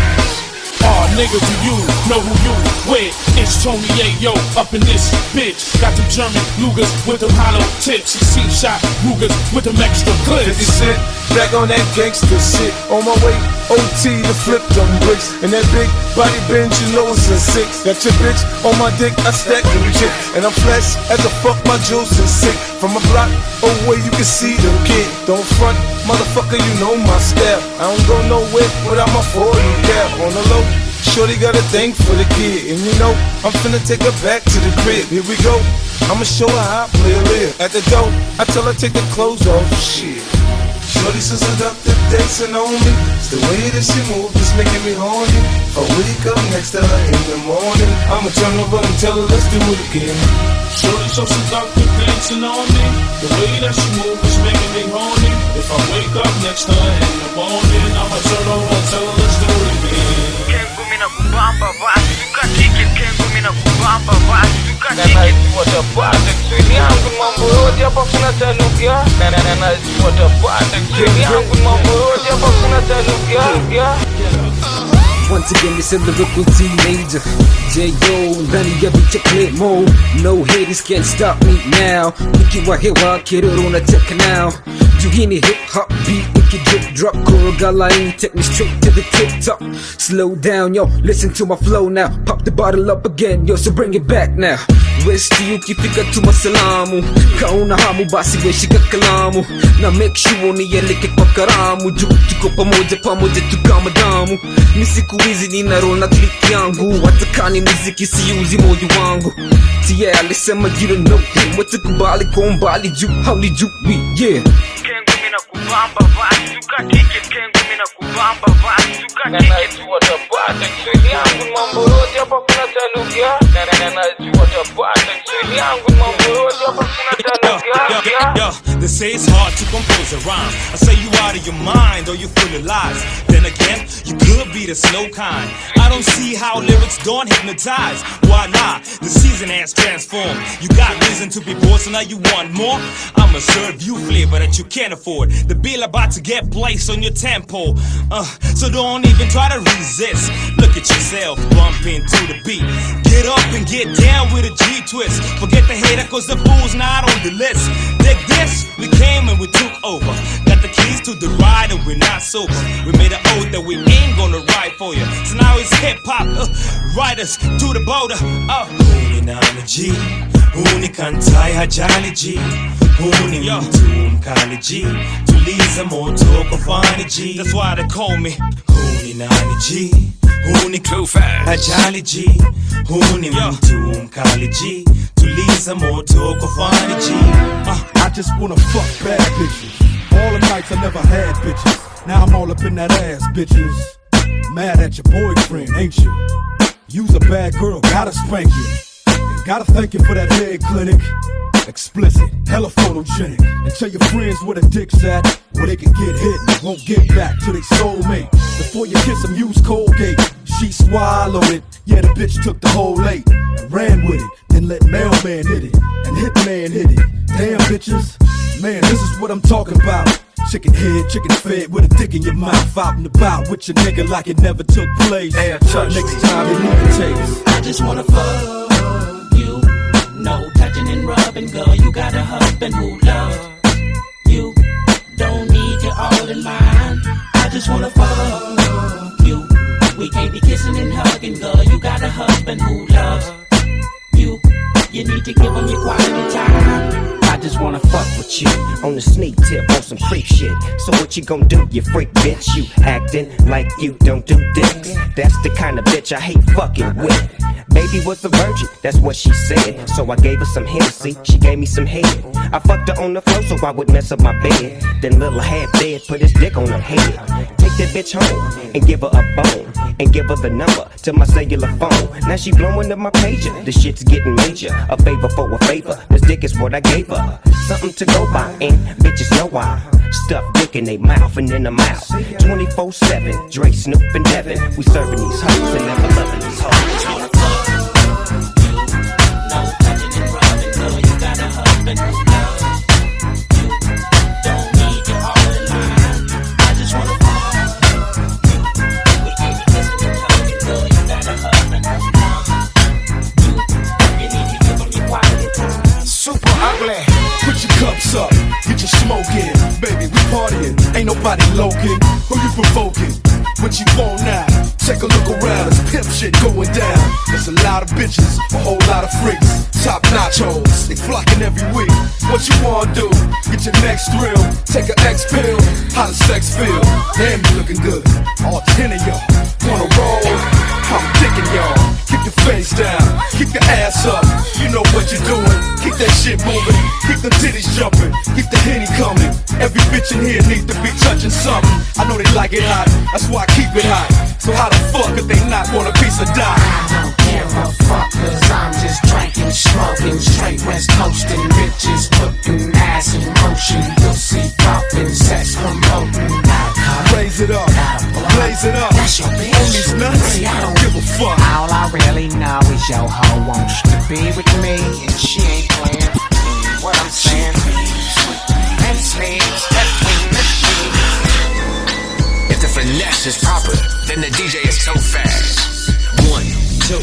Aw, nigga, do you know who you with? It's Tony Yayo up in this bitch. Got them German Lugers with them hollow tips. C shot Rugers with them extra clips. 50 clips. Cent, back on that gangster shit. On my way, OT to flip them bricks. And that big body bench, you know it's a six. Got your bitch on my dick, I stack them chick. And I'm flesh as a fuck, my juice is sick. From a block away, you can see them kid. Don't front, motherfucker, you know my step. I don't go nowhere without my 40 cap. On the low, Shorty got a thing for the kid, and you know I'm finna take her back to the crib. Here we go. I'ma show her how I play a live. At the door, I tell her take the clothes off. Shit. Shorty so seductive, dancing on me. It's the way that she moves, it's making me horny. I wake up next to her in the morning, I'ma turn over and tell her let's do it again. Shorty so seductive, dancing on me. The way that she moves is making me horny. If I wake up next to her in the morning, I'ma turn over kubamba basi suka ticket kengo mina kubamba basi suka ticket watapata chini yangu mambo yote hapa kuna chini yangu mambo yote hapa kuna tanukia Once again, it's a lyrical teenager. J.O. ndani ya vichakle mo No haters can't stop me now. Nikiwa hewa kiroro unateka now Hii ni hip hop beat Iki drip drop Koroga line Take me straight to the tip top Slow down yo Listen to my flow now. Pop the bottle up again yo So bring it back now. Westi ukifika tuma salamu Kauna hamu basi we shika kalamu. Na make sure unieleke kwa karamu. Juu tuko pamoja pamoja tukama damu. Ni siku hizi na click yangu. Watakani muziki siuzi moyo wangu. Tia alisema you don't know him. Watakubali kwa umbali juu haulijui yeah kengo mambo yote hapa kuna mambo yote hapa kuna tanukia Yo, they say it's hard to compose a rhyme. I say you out of your mind or you full of lies. Then again, you could be the slow kind. I don't see how lyrics don't hypnotize. Why not? The season has transformed. You got reason to be bored, so now you want more. I'ma serve you flavor that you can't afford. The bill about to get placed on your tempo. Uh, so don't even try to resist. Look at yourself, bump into the beat. Get up and get down with a G twist. Forget the hater, cause the fool's not on the list. Dig this. We came and we took over. Got the keys to the ride and we're not sober. We made an oath that we ain't gonna ride for you. So now it's hip hop. Uh, riders to the border. Uh. Huni nani G, huni kantai hajali G. Huni mtu mkali G. Tuliza moto kwa fani G. That's why they call me Huni nani G. Huni hajali G. Huni mtu mkali G. Tuliza moto kwa fani G. Uh. I just wanna fuck bad bitches. All the nights I never had bitches. Now I'm all up in that ass, bitches. Mad at your boyfriend, ain't you? You's a bad girl, gotta spank you. Gotta thank you for that head clinic. Explicit, hella photogenic. And tell your friends where the dick's at, where they can get hit and won't get back to their soulmate. Before you kiss them, use Colgate. She swallowed it. Yeah, the bitch took the whole eight and ran with it. Then let mailman hit it and hitman hit it. Damn bitches, man, this is what I'm talking about. Chicken head, chicken fed with a dick in your mouth, out and about with your nigga like it never took place. Next time you need a taste. I just wanna fuck. No touching and rubbing, girl. You got a husband who loves you. Don't need you all in mine. I just wanna fuck you. We can't be kissing and hugging, girl. You got a husband who loves you. You need to give him your quality time. Just wanna fuck with you on the sneak tip on some freak shit. So what you gon' do, you freak bitch? You acting like you don't do dicks. That's the kind of bitch I hate fucking with. Baby was a virgin, that's what she said. So I gave her some Hennessy, she gave me some head. I fucked her on the floor so I would mess up my bed. Then little half dead put his dick on her head. Take that bitch home and give her a bone. And give her the number to my cellular phone. Now she blowing up my pager. This shit's getting major. A favor for a favor. This dick is what I gave her. Something to go by, and bitches know why. Stuff dick in they mouth and in the mouth. 24 7. Dre, Snoop, and Devin. We serving these hoes and never loving these hoes. Loking. Who you provoking? What you want now? Take a look around, it's pimp shit going down. There's a lot of bitches, a whole lot of freaks. Top nachos, they flocking every week. What you wanna do? Get your next thrill, take an X pill. How the sex feel? Damn, you looking good. All ten of y'all wanna roll. I'm kicking y'all. Keep your face down, keep your ass up. You know what you're doing. Keep that shit moving, keep the titties jumping, keep the henny coming. Every bitch in here needs to be touching something. I know they like it hot, that's why I keep it hot. So how the fuck if they not want a piece of die? I don't give a fuck, cause I'm just drinking, smoking, straight west coasting, bitches putting ass in motion, You'll see popping, sex promoting. Raise it up, blaze it up. That's your bitch. On these nuts, I don't give a fuck. All I really know is your hoe wants to be with me, and she ain't playing. What I'm saying, and sleeps between the sheets. If the finesse is proper, then the DJ is so fast. One, two,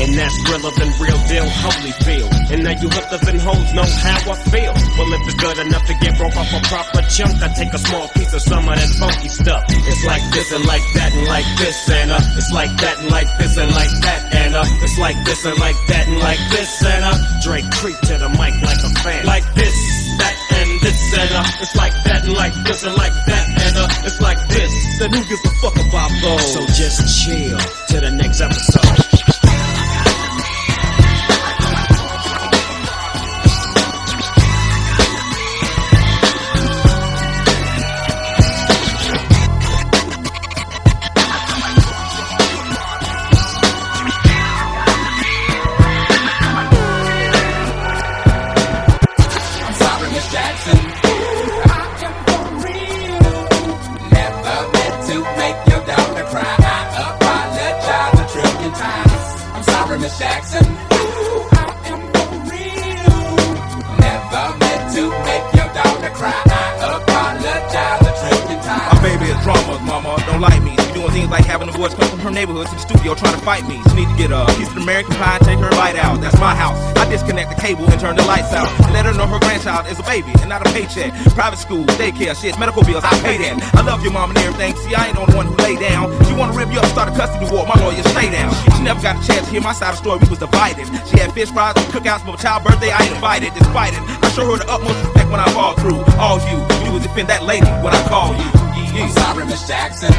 And that's realer than real deal, holy feel. And now you hookers and hoes know how I feel. Well, if it's good enough to get broke off a proper chunk, I take a small piece of some of that funky stuff. It's like this and like that and like this and uh, it's like that and like this and like that and uh, it's like this and like that and like this and uh, Dre creep to the mic like a fan. Like this, that and this and uh, it's like that and like this and like that and uh, it's like this. Then who gives a fuck about those? So just chill to the next episode. school, daycare, shit, medical bills, I pay that. I love your mom and everything, see, I ain't the only one who lay down. She wanna rip you up, start a custody war, my lawyer, stay down. She never got a chance to hear my side of the story, we was divided. She had fish fries and cookouts for my child birthday, I ain't invited, despite it. I show her the utmost respect when I fall through. All you, you will defend that lady when I call you. Yeah. I'm sorry, Miss Jackson.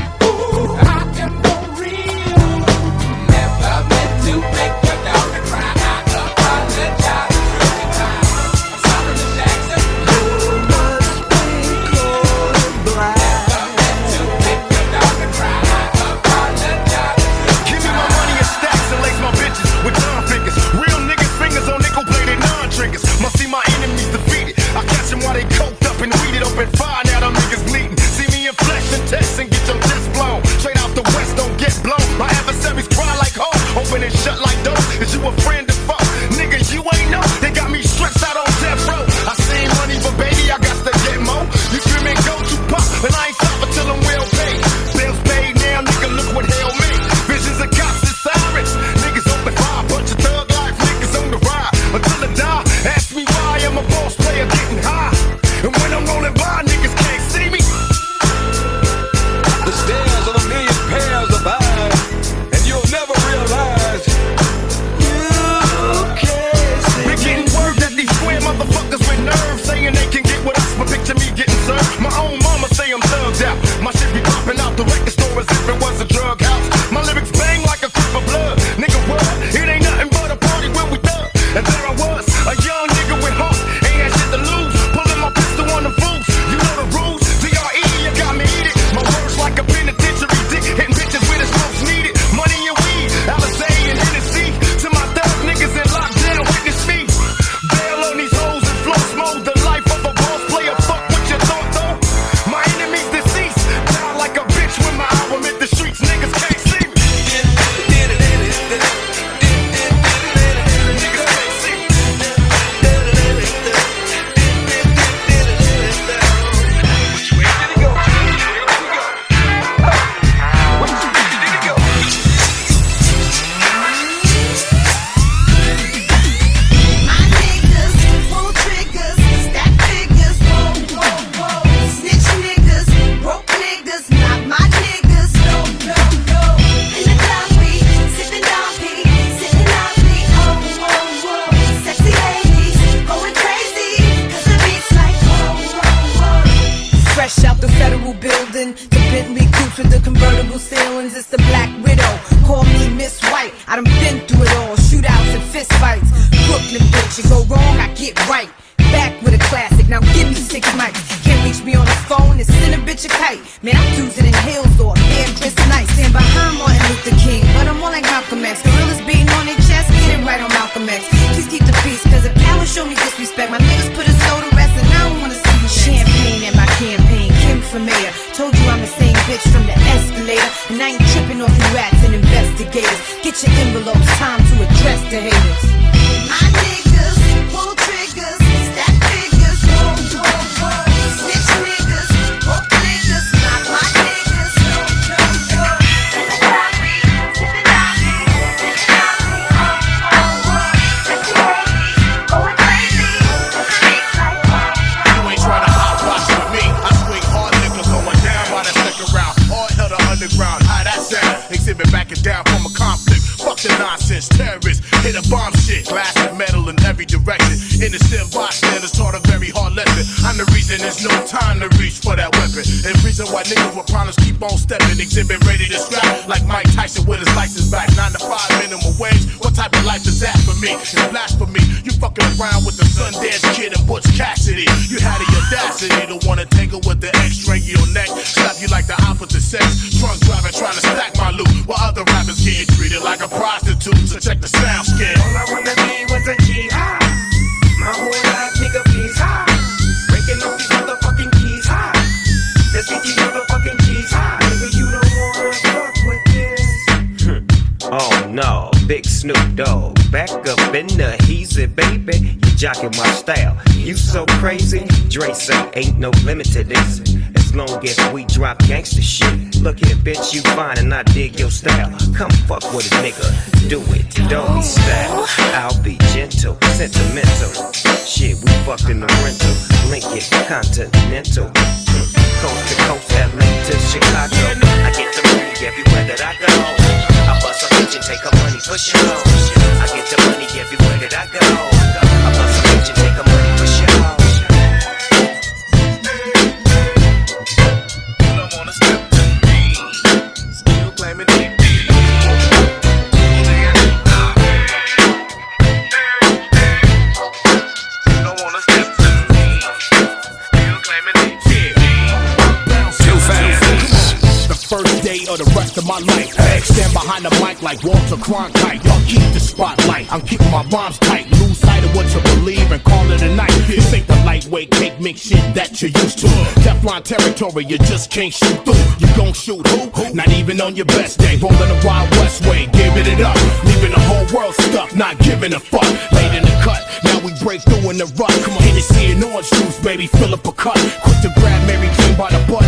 Bombs tight. Lose sight of what you believe and call it a night. This ain't the lightweight cake mix shit that you're used to. Teflon territory, you just can't shoot through. You gon' shoot who? Not even on your best day. Rolling the Wild West way, giving it up. Leaving the whole world stuck, not giving a fuck. Late in the cut, now we break through in the rut. Come on, Hennessy and orange juice, baby, fill up a cup. Quick to grab Mary Jane by the butt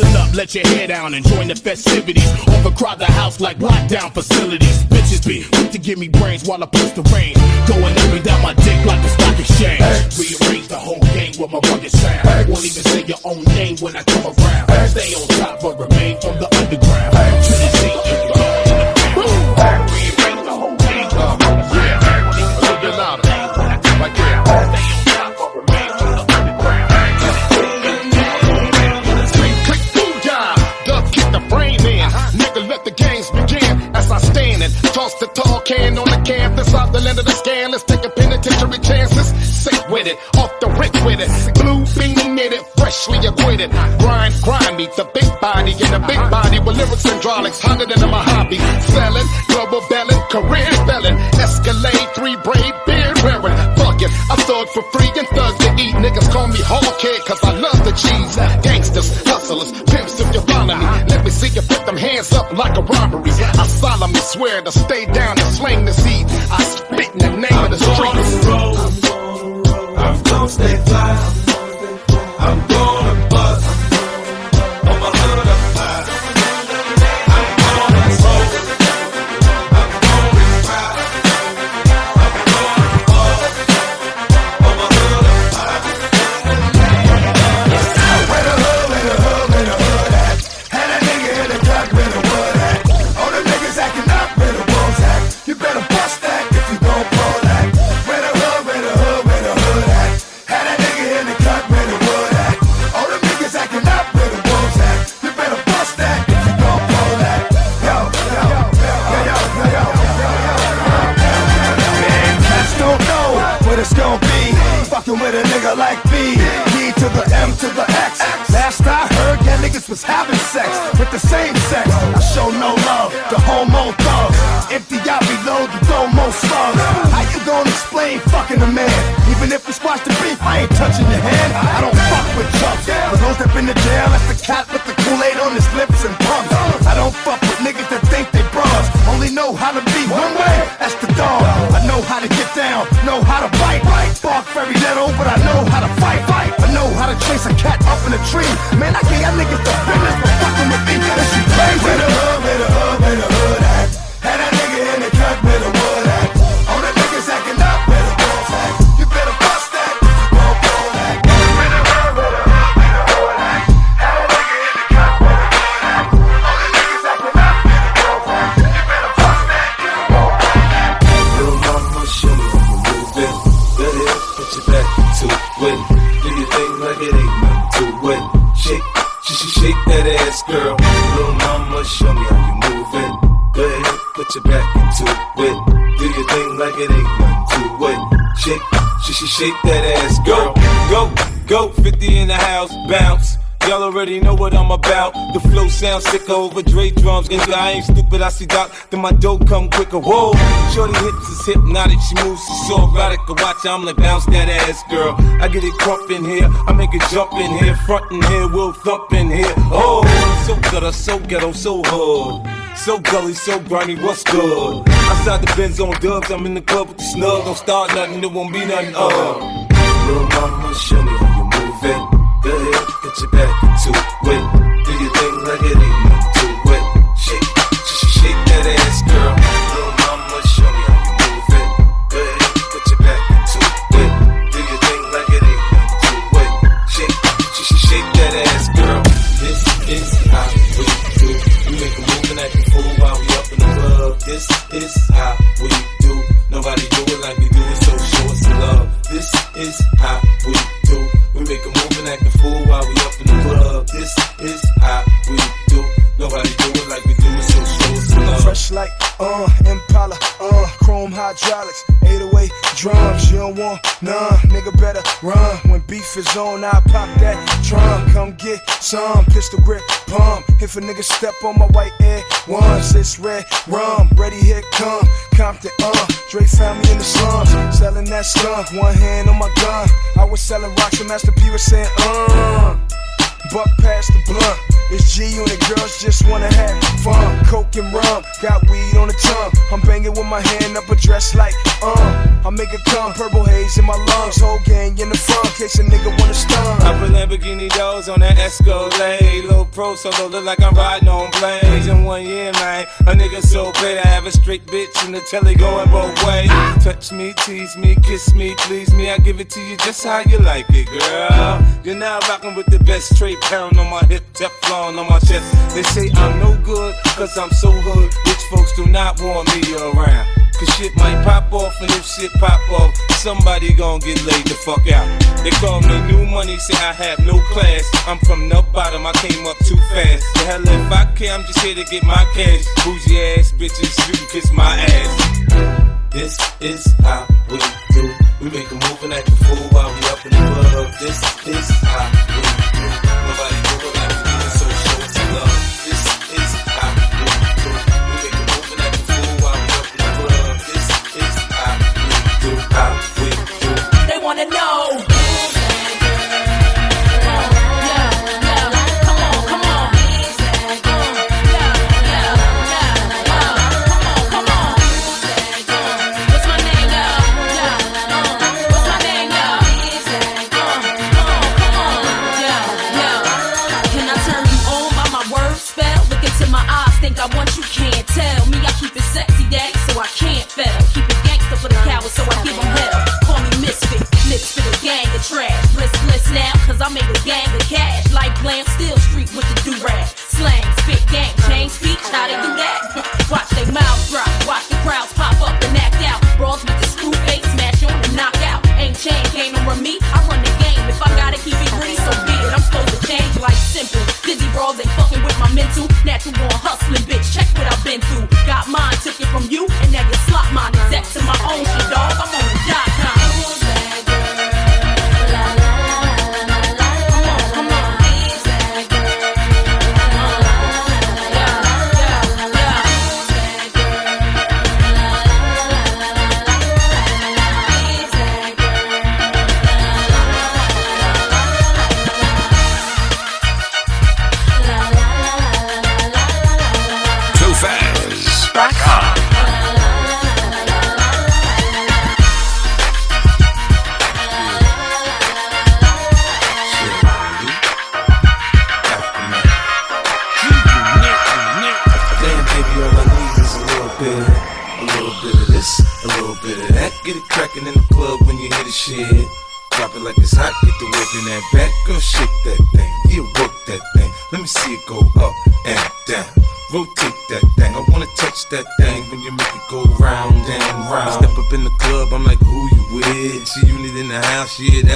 Loosen up, let your hair down and join the festivities. Overcrowd the house like lockdown facilities. Bitches be quick to give me brains while I push the rain. Going up and down my dick like a stock exchange. Rearrange the whole game with my rugged sound. Won't even say your own name when I come around. Stay on top but toss the tall can on the canvas out the land of the scan. Let's take a penitentiary chances. Sick with it, off the rick with it. Blue bean it, freshly acquitted. Grind, grind me, the big body in the big body with lyrics and hydraulics, hotter than a Mojave. Selling, global belling, career felon. Escalade, three braid, beard wearing. Fuck it, I thug for free and thug to eat. Niggas call me hardhead cause I love the cheese. Gangsters, hustlers, pimps if you follow me. Let me see you put them hands up like a robbery. I solemnly swear to stay down and sling the seed. I spit in the name of the streets. I'm gonna stay fly. I'm gonna to the the X. Last I heard, yeah, niggas was having sex with the same sex. I show no love to homo thugs. Empty out, reload, you throw more slugs. How you gonna explain fucking a man? Even if we squash the beef, I ain't touching your hand. I don't fuck with chumps. For those that been to jail, that's the cat with the Kool-Aid on his lips and pumps. I don't fuck chase a cat up in a tree. Man, I gave y'all niggas the business for fucking with me. This shit crazy. Shake that ass, girl. Go, go, 50 in the house, bounce. Y'all already know what I'm about. The flow sounds sicker over Dre drums. And I ain't stupid, I see Doc, then my dough come quicker. Whoa, shorty hips is hypnotic, she moves, she's so erotic. I watch, I'm like, bounce that ass, girl. I get it crump in here, I make it jump in here, front in here, we'll thump in here. Oh, so good, so ghetto, so hard. So gully, so grimy, what's good? Outside the Benz on dubs, I'm in the club with the snug. Don't start nothing, there won't be nothing, uh. Little mama, show me how you move it. Go ahead, get your back into it. Uh, Impala, uh, chrome hydraulics, 808 drums. You don't want none, nigga better run. When beef is on, I pop that drum. Come get some pistol grip pump. If a nigga step on my white air ones, it's red rum. Ready, here come Compton, uh. Dre found me in the slums, selling that skunk. One hand on my gun. I was selling rocks and Master P was saying, uh. Buck past the blunt. It's G on the girls just wanna have fun. Coke and rum, got weed on the tongue. I'm banging with my hand up a dress like, uh. I make it come, purple haze in my lungs. Whole gang in the front, case a nigga wanna stun. I put Lamborghini doors on that Escalade. Low pro solo, look like I'm riding on blades. In one year, man, a nigga so paid. I have a straight bitch in the telly going both ways. Touch me, tease me, kiss me, please me. I give it to you just how you like it, girl. You're now rocking with the best straight pound on my hip, Teflon on my chest. They say I'm no good, cause I'm so hood. Rich folks do not want me around. Cause shit might pop off, and if shit pop off, somebody gon' get laid the fuck out. They call me new money, say I have no class. I'm from the bottom, I came up too fast. The hell if I care, I'm just here to get my cash. Bougie ass bitches, you can kiss my ass. This is how we do. We make a move and act a fool while we up in the club. This is how we do. Nobody I make a gang of cash. Like Blam Steel Street with the do-rag. Slang, spit, gang, change speech, how they do that? Watch they mouths drop, watch the crowds pop up and act out. Brawls with the screw face, smash on and knock out. Ain't chain game over me, I run the game. If I gotta keep it green, so be it. I'm supposed to change like simple. Dizzy brawls ain't fucking with my mental. Natural born hustling, bitch. Check what I've been through. Got mine, took it from you, and now you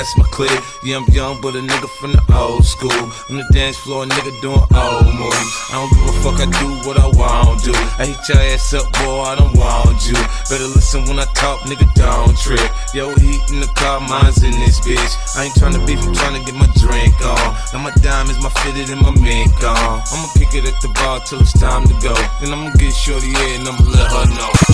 that's my clique. Yeah, I'm young, but a nigga from the old school. On the dance floor, nigga doing old moves. I don't give a fuck, I do what I want to. I hit your ass up, boy, I don't want you. Better listen when I talk, nigga, don't trip. Yo, heat in the car, mine's in this bitch. I ain't tryna beef, I'm tryna get my drink on. Now my diamonds, my fitted, and my mink on. I'ma kick it at the bar till it's time to go. Then I'ma get shorty here and I'ma let her know.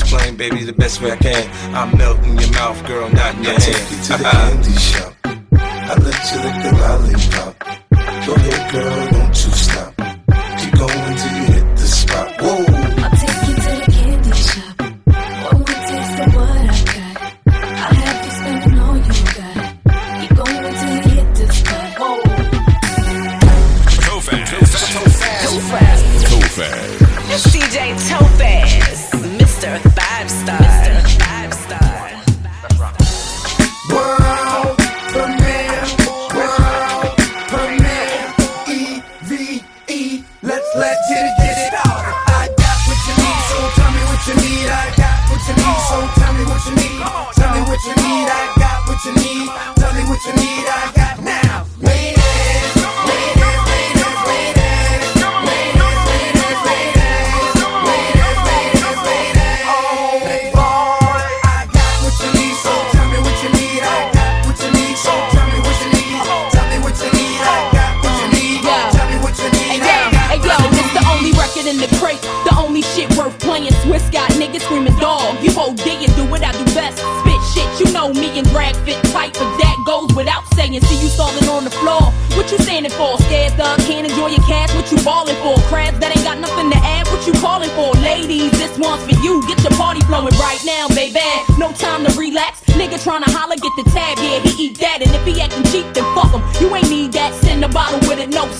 explain, baby, the best way I can. I'm melting your mouth, girl, not your hand. I take you to the candy shop. I let you lick the lollipop. Go ahead, girl. being drag fit tight, but that goes without saying. See you falling on the floor. What you standing for? Scared thug, can't enjoy your cash. What you balling for? Crabs that ain't got nothing to add. What you calling for? Ladies, this one's for you. Get your party flowing right now, baby. No time to relax. Nigga trying to holler, get the tab. Yeah, he eat that. And if he acting cheap, then fuck him. You ain't need that. Send a bottle with it, no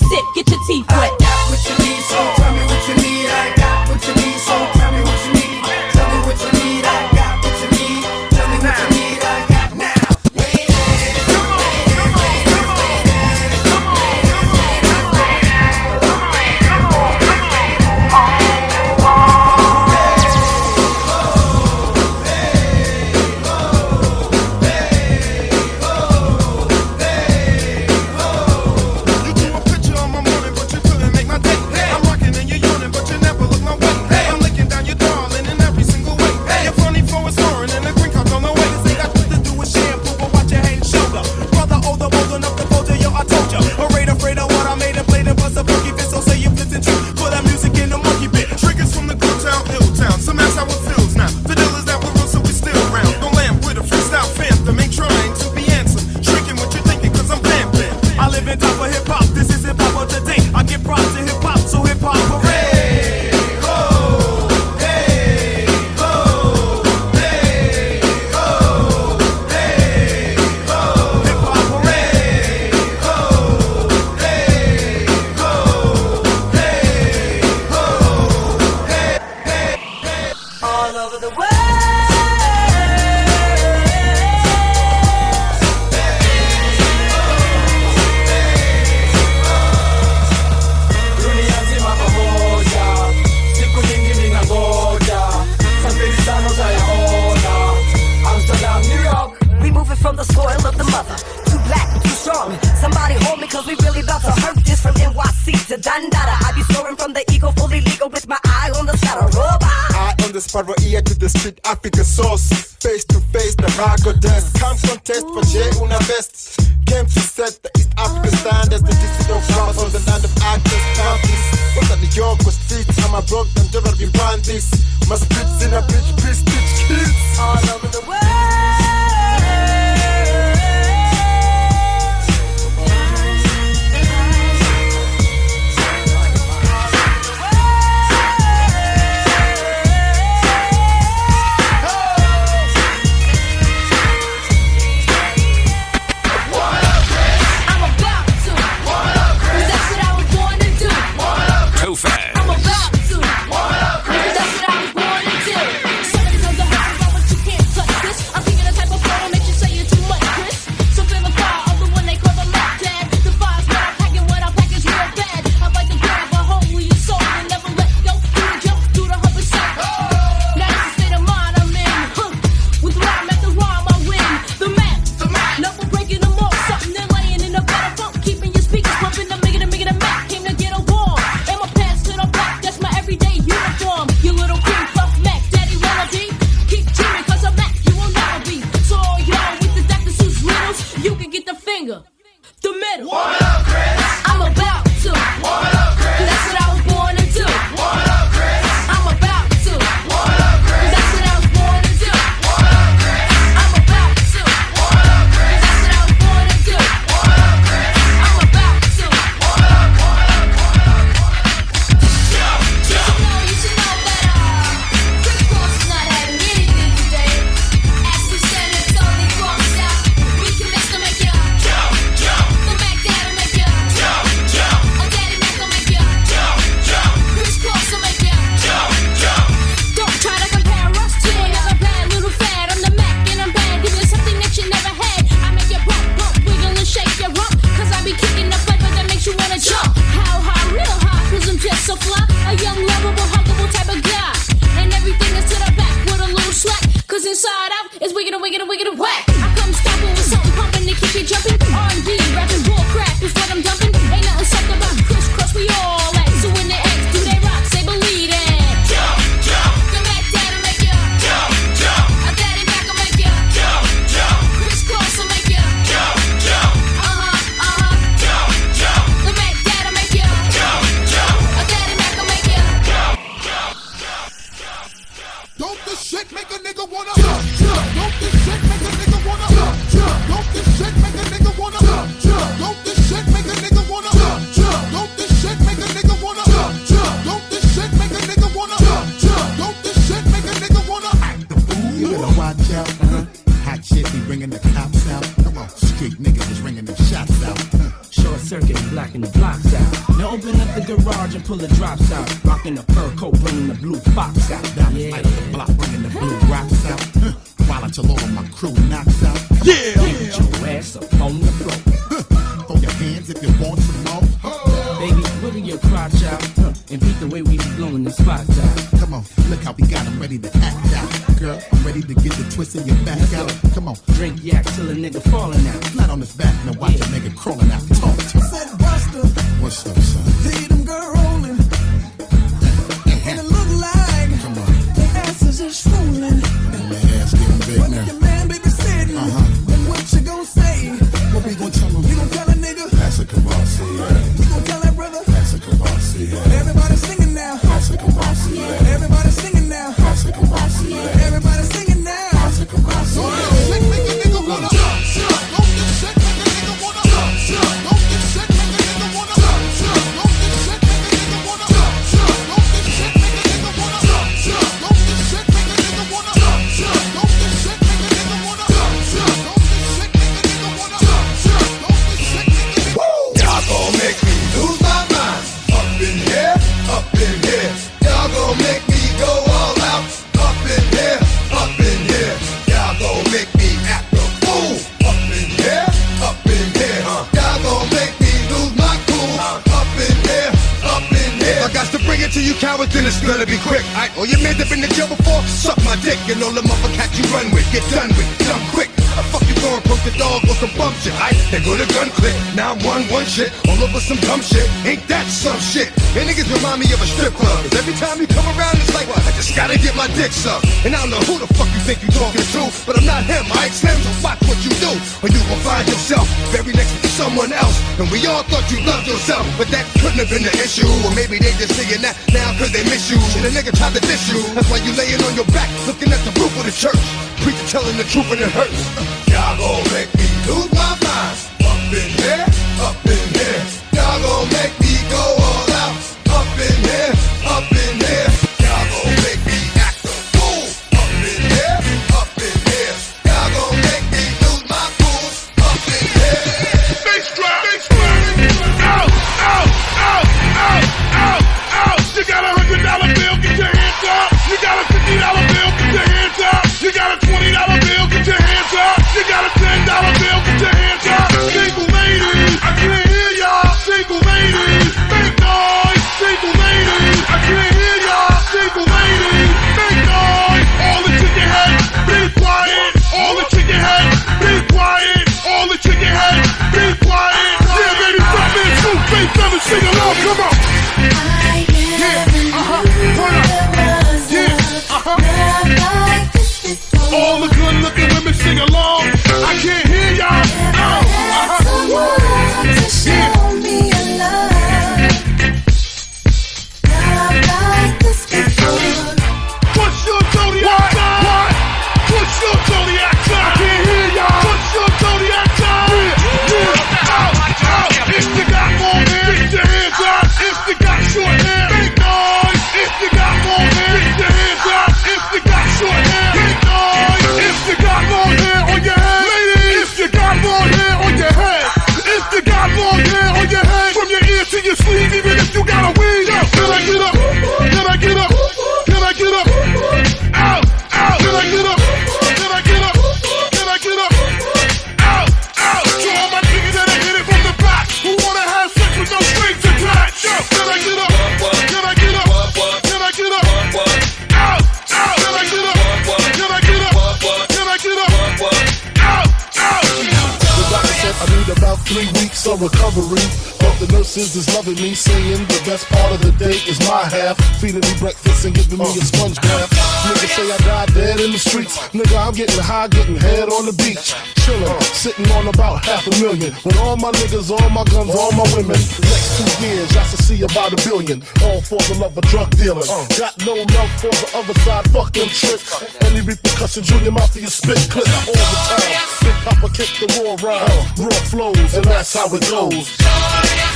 Nurses is loving me, saying the best part of the day is my half. Feeding me breakfast and giving me a sponge bath. Niggas say I died dead in the streets. Nigga, I'm getting high, getting head on the beach. Chillin', sitting on about half a million. With all my niggas, all my guns, all my women. Next two years, I should see about a billion. All for the love of drug dealing. Got no love for the other side, fuck them tricks. Any repercussions, Junior Mafia spit clip all the time. Big Poppa kick the raw rhyme, raw flows, and that's how it goes.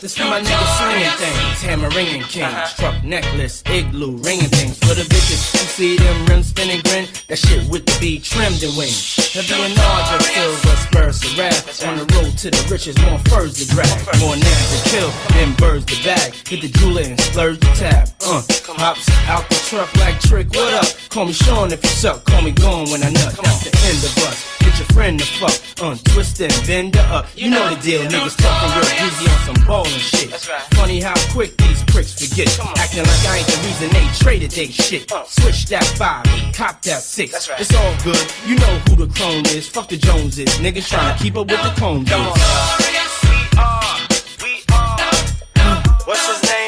This for my niggas swinging things, hammer ringing kings, truck necklace, igloo ringing things. For the bitches who see them rims spinning grin, that shit with the B trimmed and wings. Heavy and larger, spurs to wrath. On the road to the riches, more furs to drag, more niggas to kill, then birds to bag. Hit the jeweler and splurge the tab. Uh, hops out the truck like trick. What up? Call me Sean if you suck. Call me gone when I nut. That's the end of us. Get your friend to fuck. Uh, twist and bend her up. You know the deal. Niggas talking real greasy on some ballin' shit. Funny how quick these pricks forget. Acting like I ain't the reason they traded they shit. Switch that five, cop that six. It's all good. You know who the clone is. Fuck the Joneses. Niggas trying to keep up with the cone Come on. What's his name?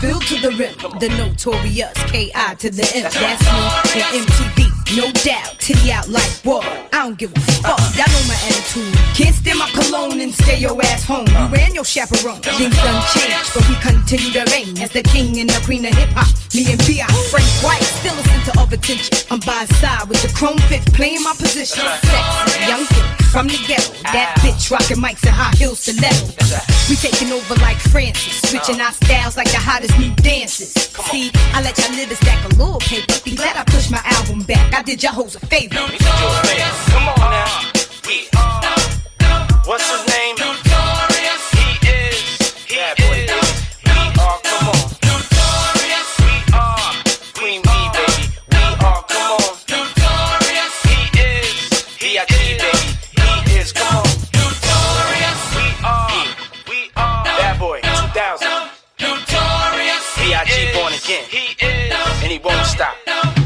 Filled to the rim. The notorious K.I. to the M. That's me and MTV, no doubt. Titty out like what? I don't give a fuck. Y'all know my attitude. Can't stand my cologne and stay your ass home. You ran your chaperone. Things done changed, but we continue to reign as the king and the queen of hip hop. Me and B.I. Frank White, still a center of attention. I'm by his side with the chrome fifth, playing my position. Sexy, young kid from the ghetto. That bitch rocking mics and high heels to stiletto. We taking over like Francis, switching our styles like the hottest new dances. See, I let y'all live a stack of little paper. Be glad I pushed my album back. I did y'all hoes a favor. Come on now. What's his name? Stop.